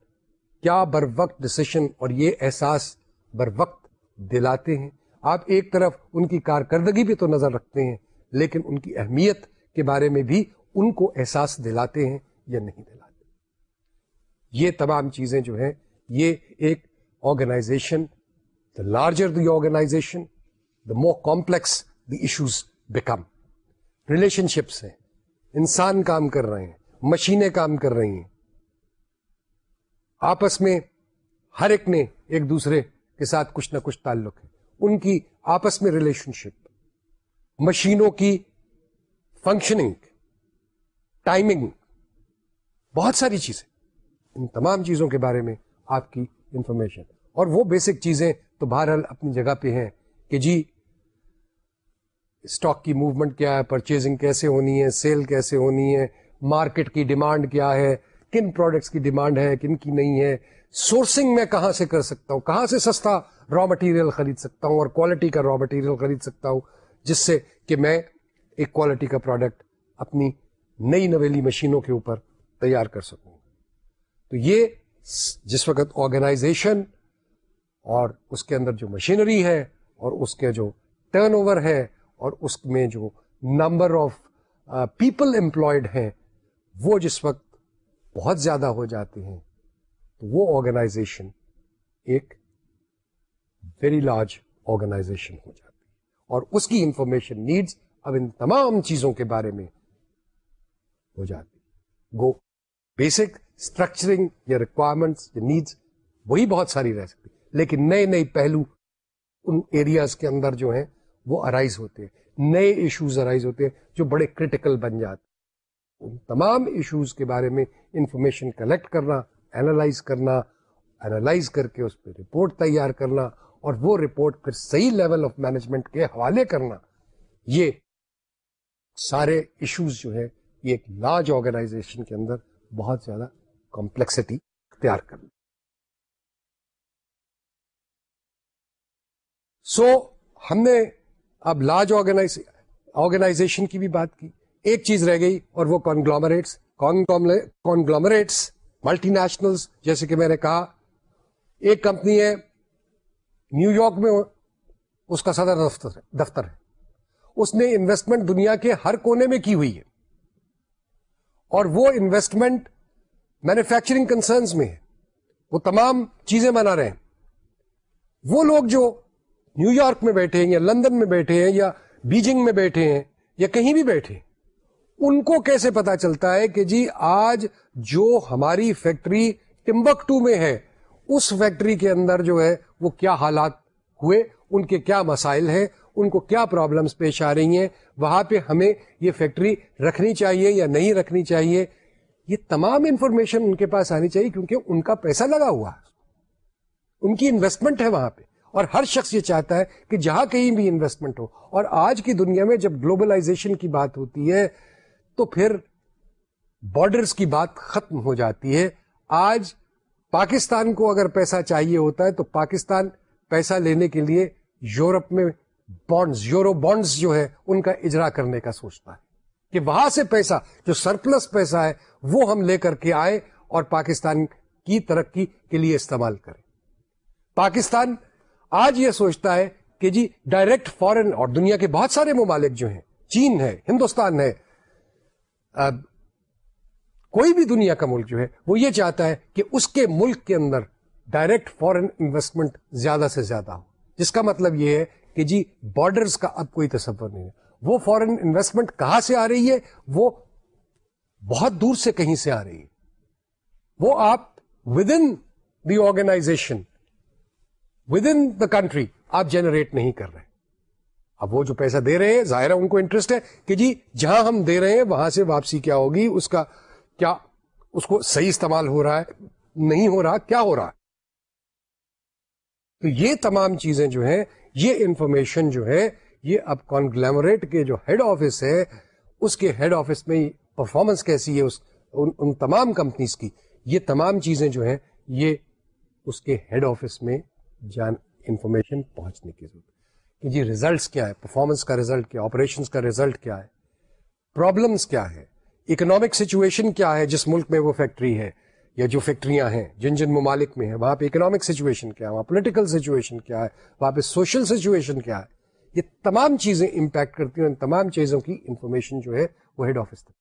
کیا بر وقت ڈسیشن اور یہ احساس بر وقت دلاتے ہیں۔ آپ ایک طرف ان کی کارکردگی بھی تو نظر رکھتے ہیں، لیکن ان کی اہمیت کے بارے میں بھی ان کو احساس دلاتے ہیں یا نہیں دلاتے۔ یہ تمام چیزیں جو ہیں، یہ ایک organization the larger the organization the more complex the issues become relationships ہیں، انسان کام کر رہے ہیں، مشینیں کام کر رہی ہیں۔ آپس میں ہر ایک نے ایک دوسرے کے ساتھ کچھ نہ کچھ تعلق ہے۔ ان کی آپس میں ریلیشن شپ مشینوں کی فنکشننگ ٹائمنگ بہت ساری چیزیں۔ ان تمام چیزوں کے بارے میں آپ کی انفارمیشن اور وہ بیسک چیزیں تو بہرحال اپنی جگہ پہ ہیں کہ جی اسٹاک کی موومنٹ کیا ہے پرچیزنگ کیسے ہونی ہے سیل کیسے ہونی ہے مارکیٹ کی ڈیمانڈ کیا ہے، کن پروڈکٹس کی ڈیمانڈ ہے، کن کی نہیں ہے سورسنگ میں کہاں سے کر سکتا ہوں، کہاں سے سستا را مٹیریل خرید سکتا ہوں اور کوالٹی کا را مٹیریل خرید سکتا ہوں، جس سے کہ میں ایک کوالٹی کا پروڈکٹ اپنی نئی نویلی مشینوں کے اوپر تیار کر سکوں۔ تو یہ جس وقت آرگنائزیشن اور اس کے اندر جو مشینری ہے اور اس کے جو ٹرن اوور ہے اور اس میں جو نمبر آف پیپل امپلائڈ ہیں، وہ جس وقت بہت زیادہ ہو جاتے ہیں، تو وہ آرگنائزیشن ایک ویری لارج آرگنائزیشن ہو جاتی ہے۔ اور اس کی انفارمیشن نیڈس اب ان تمام چیزوں کے بارے میں ہو جاتی۔ گو، بیسک اسٹرکچرنگ یا ریکوائرمنٹس یا نیڈس وہی بہت ساری رہ سکتی۔ لیکن نئے نئے پہلو ان ایریاز کے اندر جو ہیں، وہ ارائز ہوتے ہیں۔ نئے ایشوز ارائز ہوتے ہیں جو بڑے کریٹیکل بن جاتے ان تمام ایشوز کے بارے میں انفارمیشن کلیکٹ کرنا اینالائز کرنا اینالائز کر کے اس پہ رپورٹ تیار کرنا اور وہ رپورٹ پھر صحیح لیول آف مینجمنٹ کے حوالے کرنا، یہ سارے ایشوز جو ہے یہ ایک لارج آرگنائزیشن کے اندر بہت زیادہ کمپلیکسٹی اختیار کرنا سو so, ہم نے اب لارج آرگنائز آرگنائزیشن کی بھی بات کی۔ ایک چیز رہ گئی اور وہ کانگلومریٹس کانگلومریٹس ملٹی نیشنلز جیسے کہ میں نے کہا ایک کمپنی ہے نیو یارک میں اس کا صدر دفتر ہے۔ اس نے انویسٹمنٹ دنیا کے ہر کونے میں کی ہوئی ہے۔ اور وہ انویسٹمنٹ مینوفیکچرنگ کنسرنس میں ہے۔ وہ تمام چیزیں بنا رہے ہیں۔ وہ لوگ جو نیو یارک میں بیٹھے ہیں یا لندن میں بیٹھے ہیں یا بیجنگ میں بیٹھے ہیں یا کہیں بھی بیٹھے ہیں، ان کو کیسے پتا چلتا ہے کہ جی آج جو ہماری فیکٹری ٹمبک ٹو میں ہے، اس فیکٹری کے اندر جو ہے وہ کیا حالات ہوئے، ان کے کیا مسائل ہیں ان کو کیا پرابلمس پیش آ رہی ہیں؟ وہاں پہ ہمیں یہ فیکٹری رکھنی چاہیے یا نہیں رکھنی چاہیے؟ یہ تمام انفارمیشن ان کے پاس آنی چاہیے کیونکہ ان کا پیسہ لگا ہوا ہے۔ ان کی انویسٹمنٹ ہے وہاں پہ۔ اور ہر شخص یہ چاہتا ہے کہ جہاں کہیں بھی انویسٹمنٹ ہو۔ اور آج کی دنیا میں جب گلوبلائزیشن کی بات ہوتی ہے، تو پھر بارڈرز کی بات ختم ہو جاتی ہے۔ آج پاکستان کو اگر پیسہ چاہیے ہوتا ہے، تو پاکستان پیسہ لینے کے لیے یورپ میں بانڈز یورو بانڈز جو ہے ان کا اجرا کرنے کا سوچتا ہے کہ وہاں سے پیسہ جو سرپلس پیسہ ہے، وہ ہم لے کر کے آئے اور پاکستان کی ترقی کے لیے استعمال کریں۔ پاکستان آج یہ سوچتا ہے کہ جی ڈائریکٹ فورن اور دنیا کے بہت سارے ممالک جو ہیں، چین ہے، ہندوستان ہے، اب کوئی بھی دنیا کا ملک جو ہے، وہ یہ چاہتا ہے کہ اس کے ملک کے اندر ڈائریکٹ فورن انویسٹمنٹ زیادہ سے زیادہ ہو۔ جس کا مطلب یہ ہے کہ جی بارڈرز کا اب کوئی تصور نہیں ہے۔ وہ فورن انویسٹمنٹ کہاں سے آ رہی ہے؟ وہ بہت دور سے کہیں سے آ رہی ہے۔ وہ آپ within the organization within the country آپ جنریٹ نہیں کر رہے۔ اب وہ جو پیسہ دے رہے ہیں، ظاہر ہے ان کو انٹرسٹ ہے کہ جی جہاں ہم دے رہے ہیں، وہاں سے واپسی کیا ہوگی؟ اس کا کیا اس کو صحیح استعمال ہو رہا ہے؟ نہیں ہو رہا، کیا ہو رہا ہے؟ تو یہ تمام چیزیں جو ہیں یہ انفارمیشن جو ہے یہ اب کانگلیموریٹ کے جو ہیڈ آفس ہے اس کے ہیڈ آفس میں پرفارمنس کیسی ہے اس ان, ان تمام کمپنیز کی یہ تمام چیزیں جو ہیں یہ اس کے ہیڈ آفس میں جان انفارمیشن پہنچنے کی ضرورت کہ جی ریزلٹس کیا ہے؟ پرفارمنس کا ریزلٹ کیا؟ آپریشن کا ریزلٹ کیا ہے؟ پرابلمس کیا ہے؟ اکنامک سچویشن کیا ہے؟ جس ملک میں وہ فیکٹری ہے۔ یا جو فیکٹریاں ہیں، جن جن ممالک میں ہیں، وہاں پہ اکنامک سچویشن کیا ہے، وہاں پولیٹیکل سچویشن کیا ہے، وہاں پہ سوشل سچویشن کیا ہے، یہ تمام چیزیں امپیکٹ کرتی ہیں ان تمام چیزوں کی انفارمیشن جو ہے وہ ہیڈ آفس تک۔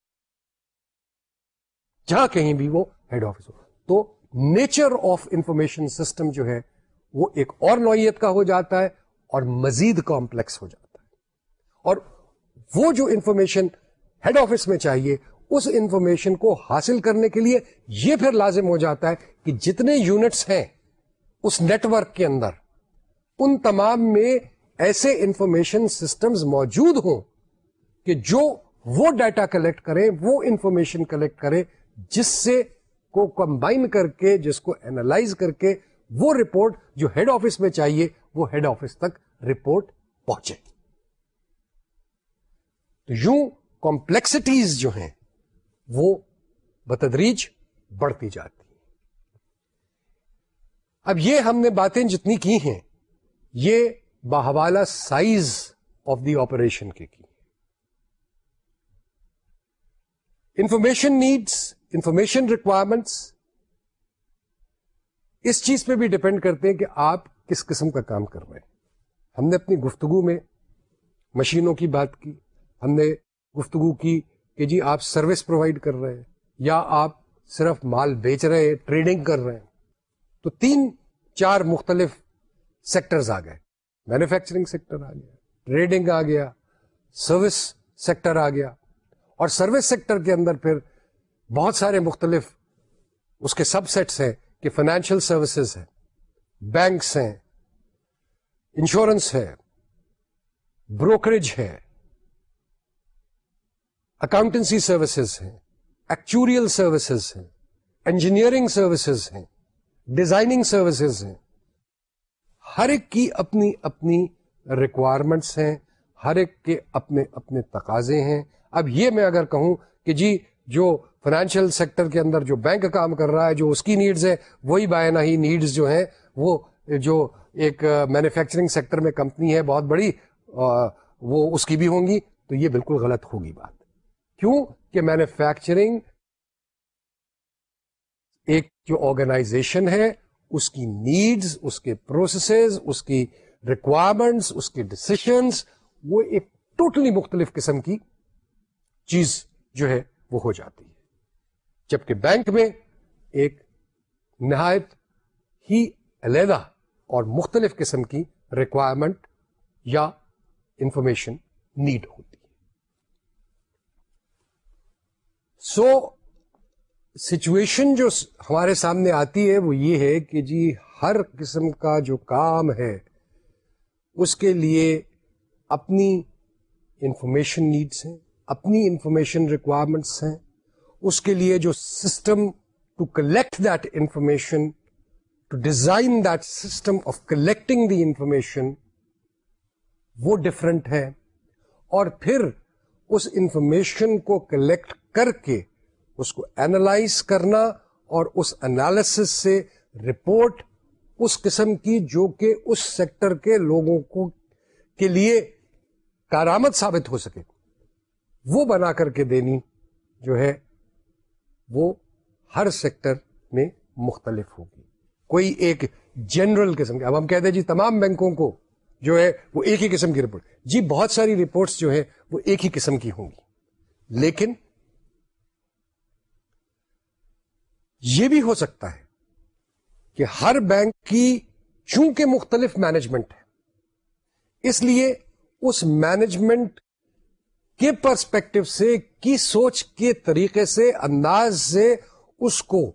جہاں کہیں بھی وہ ہیڈ آفس ہو۔ تو نیچر آف انفارمیشن سسٹم جو ہے، وہ ایک اور نوعیت کا ہو جاتا ہے اور مزید کمپلیکس ہو جاتا ہے۔ اور وہ جو انفارمیشن ہیڈ آفس میں چاہیے اس انفارمیشن کو حاصل کرنے کے لیے یہ پھر لازم ہو جاتا ہے کہ جتنے یونٹس ہیں اس نیٹ ورک کے اندر، ان تمام میں ایسے انفارمیشن سسٹمز موجود ہوں کہ جو وہ ڈیٹا کلیکٹ کریں، وہ انفارمیشن کلیکٹ کرے جس سے کو کمبائن کر کے، جس کو اینالائز کر کے وہ رپورٹ جو ہیڈ آفس میں چاہیے، وہ ہیڈ آفس تک رپورٹ پہنچے۔ تو یوں کمپلیکسٹیز جو ہیں وہ بتدریج بڑھتی جاتی اب یہ ہم نے باتیں جتنی کی ہیں، یہ باہوالا سائز آف دی آپریشن کے کی۔ انفارمیشن نیڈس انفارمیشن ریکوائرمنٹس، اس چیز پہ بھی ڈپینڈ کرتے ہیں کہ آپ کس قسم کا کام کر رہے ہیں۔ ہم نے اپنی گفتگو میں مشینوں کی بات کی، ہم نے گفتگو کی کہ جی آپ سروس پرووائڈ کر رہے ہیں یا آپ صرف مال بیچ رہے ہیں، ٹریڈنگ کر رہے ہیں۔ تو تین، چار مختلف سیکٹرز آ گئے۔ مینوفیکچرنگ سیکٹر آ گیا، ٹریڈنگ آ گیا، سروس سیکٹر آ گیا۔ اور سروس سیکٹر کے اندر پھر بہت سارے مختلف اس کے سب سیٹس ہیں کہ فائنینشیل سروسز ہیں، بینکس ہیں، انشورنس ہے، بروکریج ہے۔ اکاؤنٹنسی سروسز ہیں ایکچوریل سروسز ہیں انجینئرنگ سروسز ہیں ڈیزائننگ سروسز ہیں۔ ہر ایک کی اپنی اپنی ریکوائرمنٹس ہیں، ہر ایک کے اپنے اپنے تقاضے ہیں۔ اب یہ میں اگر کہوں کہ جی جو فائنینشیل سیکٹر کے اندر جو بینک کام کر رہا ہے، جو اس کی نیڈز ہے، وہی بائنا ہی نیڈز جو ہیں، وہ جو ایک مینوفیکچرنگ سیکٹر میں کمپنی ہے، بہت بڑی وہ اس کی بھی ہوں گی۔ تو یہ بالکل غلط ہوگی بات۔ کیوں کہ مینوفیکچرنگ ایک جو آرگنائزیشن ہے، اس کی نیڈز اس کے پروسیسز اس کی ریکوائرمنٹس اس کے ڈسیشنس وہ ایک ٹوٹلی مختلف قسم کی چیز جو ہے، وہ ہو جاتی ہے۔ جبکہ بینک میں ایک نہایت ہی علیحدہ اور مختلف قسم کی ریکوائرمنٹ یا انفارمیشن نیڈ ہوتی ہے سو سچویشن جو ہمارے سامنے آتی ہے وہ یہ ہے کہ جی ہر قسم کا جو کام ہے، اس کے لیے اپنی انفارمیشن نیڈس ہیں، اپنی انفارمیشن ریکوائرمنٹس ہیں، اس کے لیے جو system to collect that information to design that system of collecting the information وہ ڈفرینٹ ہے۔ اور پھر اس انفارمیشن کو کلیکٹ کر کے اس کو اینالائز کرنا اور اس انالیس سے رپورٹ اس قسم کی جو کہ اس سیکٹر کے لوگوں کو کے لیے کارآمد ثابت ہو سکے۔ وہ بنا کر کے دینی جو ہے وہ ہر سیکٹر میں مختلف ہوگی۔ کوئی ایک جنرل قسم کے اب ہم کہتے ہیں جی تمام بینکوں کو جو ہے وہ ایک ہی قسم کی رپورٹ جی بہت ساری رپورٹس جو ہے وہ ایک ہی قسم کی ہوں گی۔ لیکن یہ بھی ہو سکتا ہے کہ ہر بینک کی چونکہ مختلف مینجمنٹ ہے، اس لیے اس مینجمنٹ کے پرسپیکٹو سے، کی سوچ کے طریقے سے، انداز سے اس کو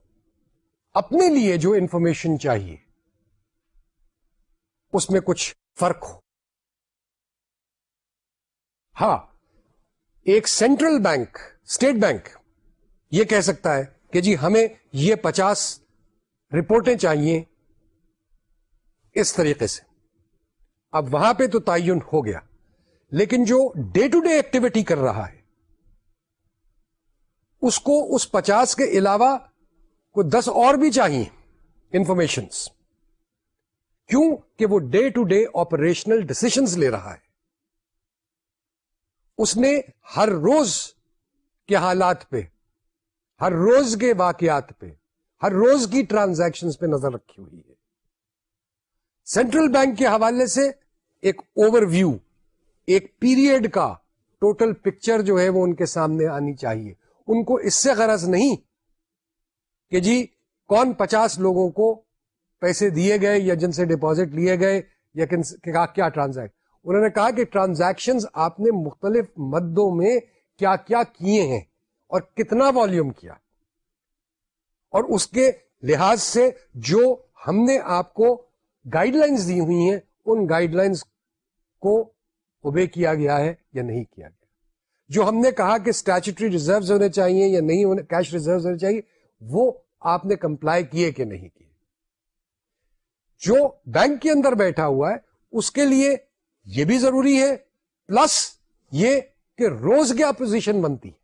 اپنے لیے جو انفارمیشن چاہیے، اس میں کچھ فرق ہو۔ ہاں ایک سینٹرل بینک اسٹیٹ بینک یہ کہہ سکتا ہے کہ جی ہمیں یہ پچاس رپورٹیں چاہیے اس طریقے سے۔ اب وہاں پہ تو تعین ہو گیا، لیکن جو ڈے ٹو ڈے ایکٹیویٹی کر رہا ہے، اس کو اس پچاس کے علاوہ کوئی دس اور بھی چاہیے انفارمیشنس کیوں کہ وہ day to day operational decisions لے رہا ہے۔ اس نے ہر روز کے حالات پہ ہر روز کے واقعات پہ، ہر روز کی ٹرانزیکشن پہ نظر رکھی ہوئی ہے۔ سینٹرل بینک کے حوالے سے ایک اوور ویو ایک پیریڈ کا ٹوٹل پکچر جو ہے وہ ان کے سامنے آنی چاہیے۔ ان کو اس سے غرض نہیں کہ جی کون پچاس لوگوں کو پیسے دیے گئے یا جن سے ڈپوزٹ لیے گئے یا کیا ٹرانزیکٹ انہوں نے کہا کہ ٹرانزیکشن آپ نے مختلف مدوں میں کیا کیا کیے ہیں۔ اور کتنا والیوم کیا۔ اور اس کے لحاظ سے جو ہم نے آپ کو گائیڈ لائنس دی ہوئی ہیں، ان گائیڈ لائنس کو اوبے کیا گیا ہے یا نہیں کیا گیا۔ جو ہم نے کہا کہ اسٹیچوٹری ریزرو ہونے چاہیے یا نہیں ہونے کیش ریزرو ہونے چاہیے، وہ آپ نے کمپلائی کیے کہ نہیں کیے۔ جو بینک کے اندر بیٹھا ہوا ہے، اس کے لیے یہ بھی ضروری ہے پلس یہ کہ روز کیا پوزیشن بنتی ہے۔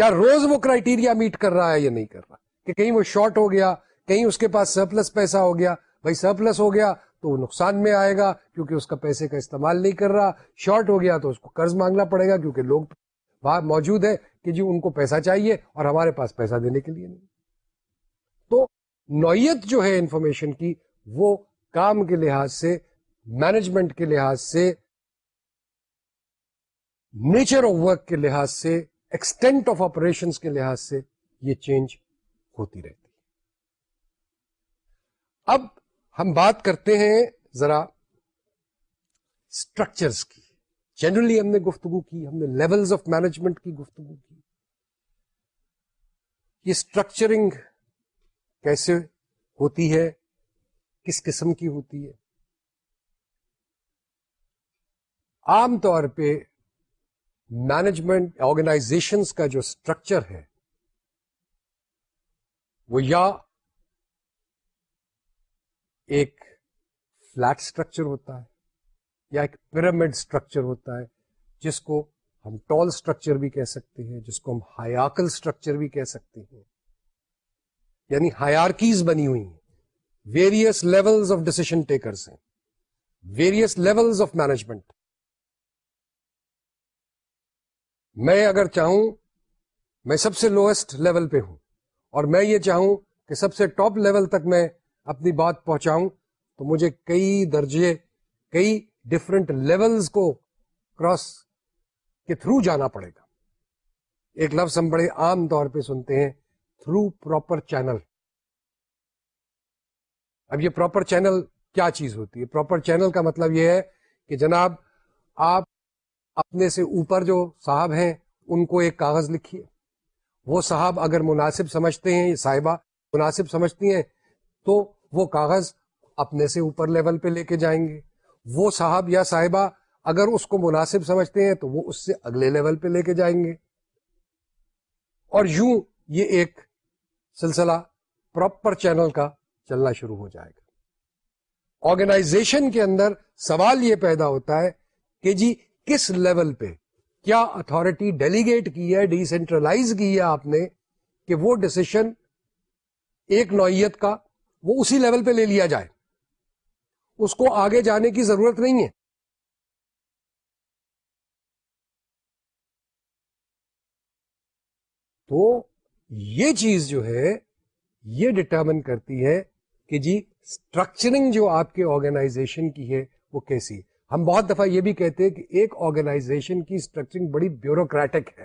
کیا روز وہ کرائٹیریا میٹ کر رہا ہے یا نہیں کر رہا؟ کہ کہیں وہ شارٹ ہو گیا، کہیں اس کے پاس سرپلس پیسہ ہو گیا، بھائی سرپلس ہو گیا تو وہ نقصان میں آئے گا کیونکہ اس کا پیسے کا استعمال نہیں کر رہا شارٹ ہو گیا تو اس کو قرض مانگنا پڑے گا کیونکہ لوگ موجود ہے کہ جی ان کو پیسہ چاہیے اور ہمارے پاس پیسہ دینے کے لیے نہیں۔ تو نوعیت جو ہے انفارمیشن کی وہ کام کے لحاظ سے مینجمنٹ کے لحاظ سے نیچر آف ورک کے لحاظ سے ایکسٹینٹ آف آپریشن کے لحاظ سے یہ چینج ہوتی رہتی اب ہم بات کرتے ہیں ذرا اسٹرکچرس کی۔ جنرلی ہم نے گفتگو کی، ہم نے لیولز آف مینجمنٹ کی گفتگو کی۔ یہ اسٹرکچرنگ کیسے ہوتی ہے؟ کس قسم کی ہوتی ہے؟ عام طور پہ مینجمنٹ آرگنائزیشنس کا جو اسٹرکچر ہے، وہ یا ایک فلیٹ اسٹرکچر ہوتا ہے یا ایک پیرامڈ اسٹرکچر ہوتا ہے، جس کو ہم ٹال اسٹرکچر بھی کہہ سکتے ہیں، جس کو ہم ہیاکل اسٹرکچر بھی کہہ سکتے ہیں یعنی ہیارکیز بنی ہوئی ہیں various levels of decision takers ہیں ویریئس لیولز آف مینجمنٹ میں اگر چاہوں، میں سب سے لوئسٹ لیول پہ ہوں۔ اور میں یہ چاہوں کہ سب سے ٹاپ لیول تک میں اپنی بات پہنچاؤں، تو مجھے کئی درجے، کئی ڈفرنٹ لیولز کو کراس کے تھرو جانا پڑے گا۔ ایک لفظ ہم بڑے عام طور پہ سنتے ہیں تھرو پراپر چینل اب یہ پراپر چینل کیا چیز ہوتی ہے؟ پراپر چینل کا مطلب یہ ہے کہ جناب، آپ اپنے سے اوپر جو صاحب ہیں، ان کو ایک کاغذ لکھیے۔ وہ صاحب اگر مناسب سمجھتے ہیں صاحبہ مناسب سمجھتی ہیں، تو وہ کاغذ اپنے سے اوپر لیول پہ لے کے جائیں گے۔ وہ صاحب یا صاحبہ اگر اس کو مناسب سمجھتے ہیں، تو وہ اس سے اگلے لیول پہ لے کے جائیں گے۔ اور یوں یہ ایک سلسلہ پراپر چینل کا چلنا شروع ہو جائے گا۔ آرگنائزیشن کے اندر سوال یہ پیدا ہوتا ہے کہ جی کس لیول پہ؟ کیا اتارٹی ڈیلیگیٹ کی ہے ڈیسینٹرلائز کی ہے آپ نے کہ وہ ڈسیشن ایک نوعیت کا وہ اسی لیول پہ لے لیا جائے؟ اس کو آگے جانے کی ضرورت نہیں ہے۔ تو یہ چیز جو ہے، یہ ڈٹرمن کرتی ہے کہ جی اسٹرکچرنگ جو آپ کے آرگنائزیشن کی ہے وہ کیسی ہے۔ ہم بہت دفعہ یہ بھی کہتے ہیں کہ ایک آرگنائزیشن کی اسٹرکچرنگ بڑی بیوروکریٹک ہے۔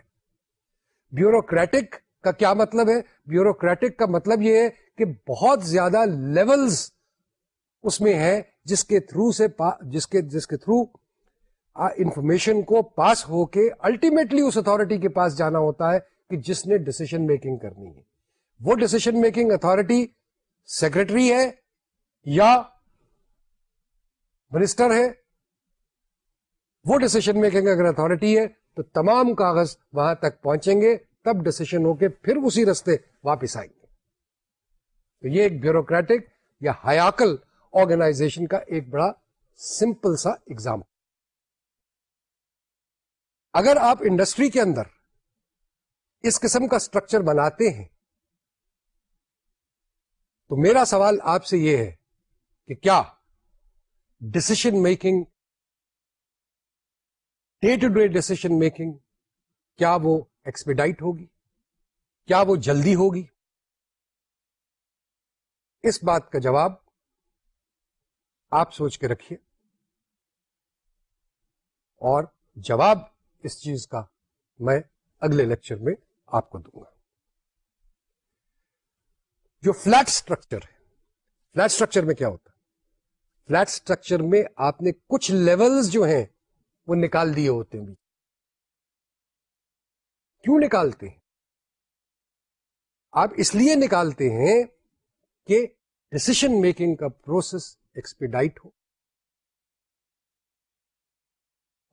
بیوروکریٹک کا کیا مطلب ہے؟ بیوروکریٹک کا مطلب یہ ہے کہ بہت زیادہ لیولز اس میں ہے جس کے تھرو سے جس کے جس کے تھرو انفارمیشن کو پاس ہو کے الٹیمیٹلی اس اتارٹی کے پاس جانا ہوتا ہے کہ جس نے ڈسیشن میکنگ کرنی ہے۔ وہ ڈسیشن میکنگ اتارٹی سیکرٹری ہے یا منسٹر ہے وہ ڈسیشن میکنگ اگر اتارٹی ہے تو تمام کاغذ وہاں تک پہنچیں گے، تب ڈسیشن ہو کے پھر اسی رستے واپس آئیں گے۔ تو یہ ایک بیوروکریٹک یا ہیاکل آرگنائزیشن کا ایک بڑا سمپل سا ایگزامپل اگر آپ انڈسٹری کے اندر اس قسم کا اسٹرکچر بناتے ہیں، تو میرا سوال آپ سے یہ ہے کہ کیا decision making day to day decision making, کیا وہ ایکسپیڈائٹ ہوگی؟ کیا وہ جلدی ہوگی؟ اس بات کا جواب آپ سوچ کے رکھیے۔ اور جواب اس چیز کا میں اگلے لیکچر میں آپ کو دوں گا۔ جو فلیٹ اسٹرکچر ہے، فلیٹ اسٹرکچر میں کیا ہوتا ہے؟ فلیٹ اسٹرکچر میں آپ نے کچھ لیولز جو ہیں وہ نکال دیے ہوتے ہیں کیوں نکالتے ہیں؟ آپ اس لیے نکالتے ہیں کہ ڈسیشن میکنگ کا پروسیس ایکسپیڈائٹ ہو۔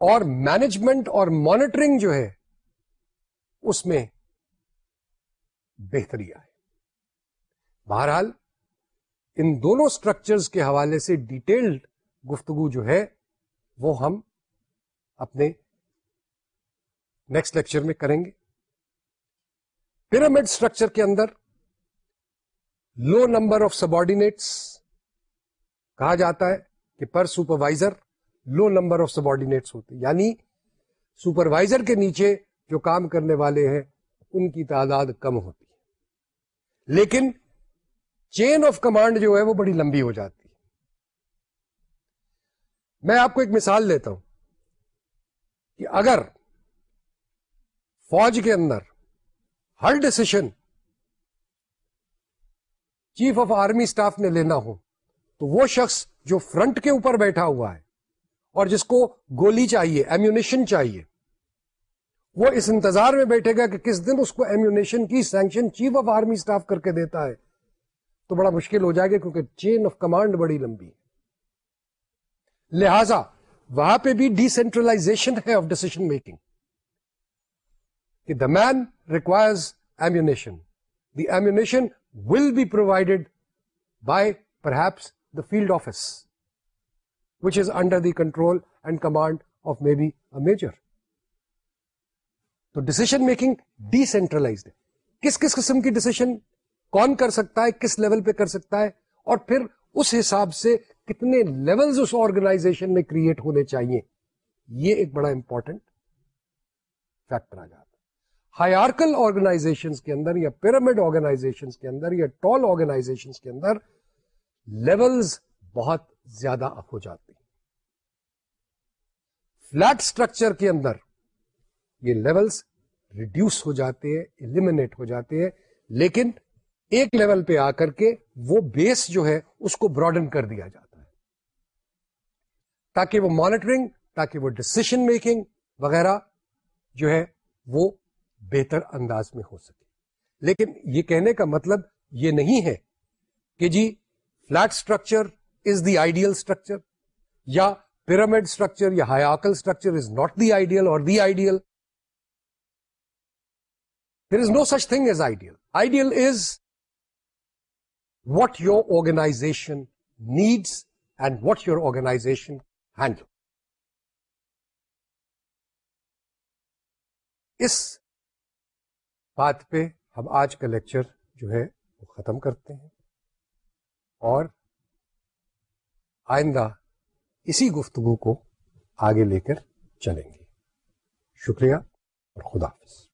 اور مینجمنٹ اور مانیٹرنگ جو ہے، اس میں بہتری آئے۔ بہرحال، ان دونوں اسٹرکچرز کے حوالے سے ڈیٹیلڈ گفتگو جو ہے، وہ ہم اپنے نیکسٹ لیکچر میں کریں گے۔ پیرامڈ اسٹرکچر کے اندر لو نمبر آف سبارڈینیٹس کہا جاتا ہے کہ per supervisor low number of subordinates ہوتے یعنی سپروائزر کے نیچے جو کام کرنے والے ہیں، ان کی تعداد کم ہوتی ہے۔ لیکن چین آف کمانڈ جو ہے، وہ بڑی لمبی ہو جاتی ہے۔ میں آپ کو ایک مثال دیتا ہوں۔ کہ اگر فوج کے اندر ہر decision chief of army staff نے لینا ہو، تو وہ شخص جو فرنٹ کے اوپر بیٹھا ہوا ہے اور جس کو گولی چاہیے ایمونیشن چاہیے، وہ اس انتظار میں بیٹھے گا کہ کس دن اس کو ایمونیشن کی sanction chief of army staff کر کے دیتا ہے۔ تو بڑا مشکل ہو جائے گا کیونکہ چین آف کمانڈ بڑی لمبی ہے۔ لہذا وہاں پہ بھی ڈی سینٹرلائزیشن ہے آف ڈیسیشن میکنگ کہ the man requires ammunition the ammunition will be provided by perhaps the field office which is under the control and command of maybe a major تو ڈسیشن میکنگ ڈی سینٹرلائزڈ کس کس قسم کی ڈسیشن کون کر سکتا ہے، کس لیول پہ کر سکتا ہے، اور پھر اس حساب سے کتنے لیول اس آرگنائزیشن میں کریٹ ہونے چاہیے؟ یہ ایک بڑا امپورٹنٹ فیکٹر آ جاتا ہے۔ ہائیارکل آرگنائزیشن کے اندر یا پیرامڈ آرگنائزیشن کے اندر یا ٹال آرگنائزیشن کے اندر لیولز بہت زیادہ ہو جاتی فلیٹ اسٹرکچر کے اندر یہ لیولز ریڈیوس ہو جاتے ہیں ایلیمنیٹ ہو جاتے ہیں، لیکن ایک لیول پہ آ کر کے وہ بیس جو ہے اس کو براڈن کر دیا جاتا تاکہ وہ مانیٹرنگ تاکہ وہ ڈسیشن میکنگ وغیرہ جو ہے وہ بہتر انداز میں ہو سکے۔ لیکن یہ کہنے کا مطلب یہ نہیں ہے کہ جی flat structure is the ideal structure یا پیرامڈ اسٹرکچر یا hierarchical structure is not the ideal اور the ideal there is no such thing is ideal ideal is what your organization needs and what your organization handle. اس بات پہ ہم آج کا lecture جو ہے وہ ختم کرتے ہیں۔ اور آئندہ اسی گفتگو کو آگے لے کر چلیں گے۔ شکریہ اور خدا حافظ۔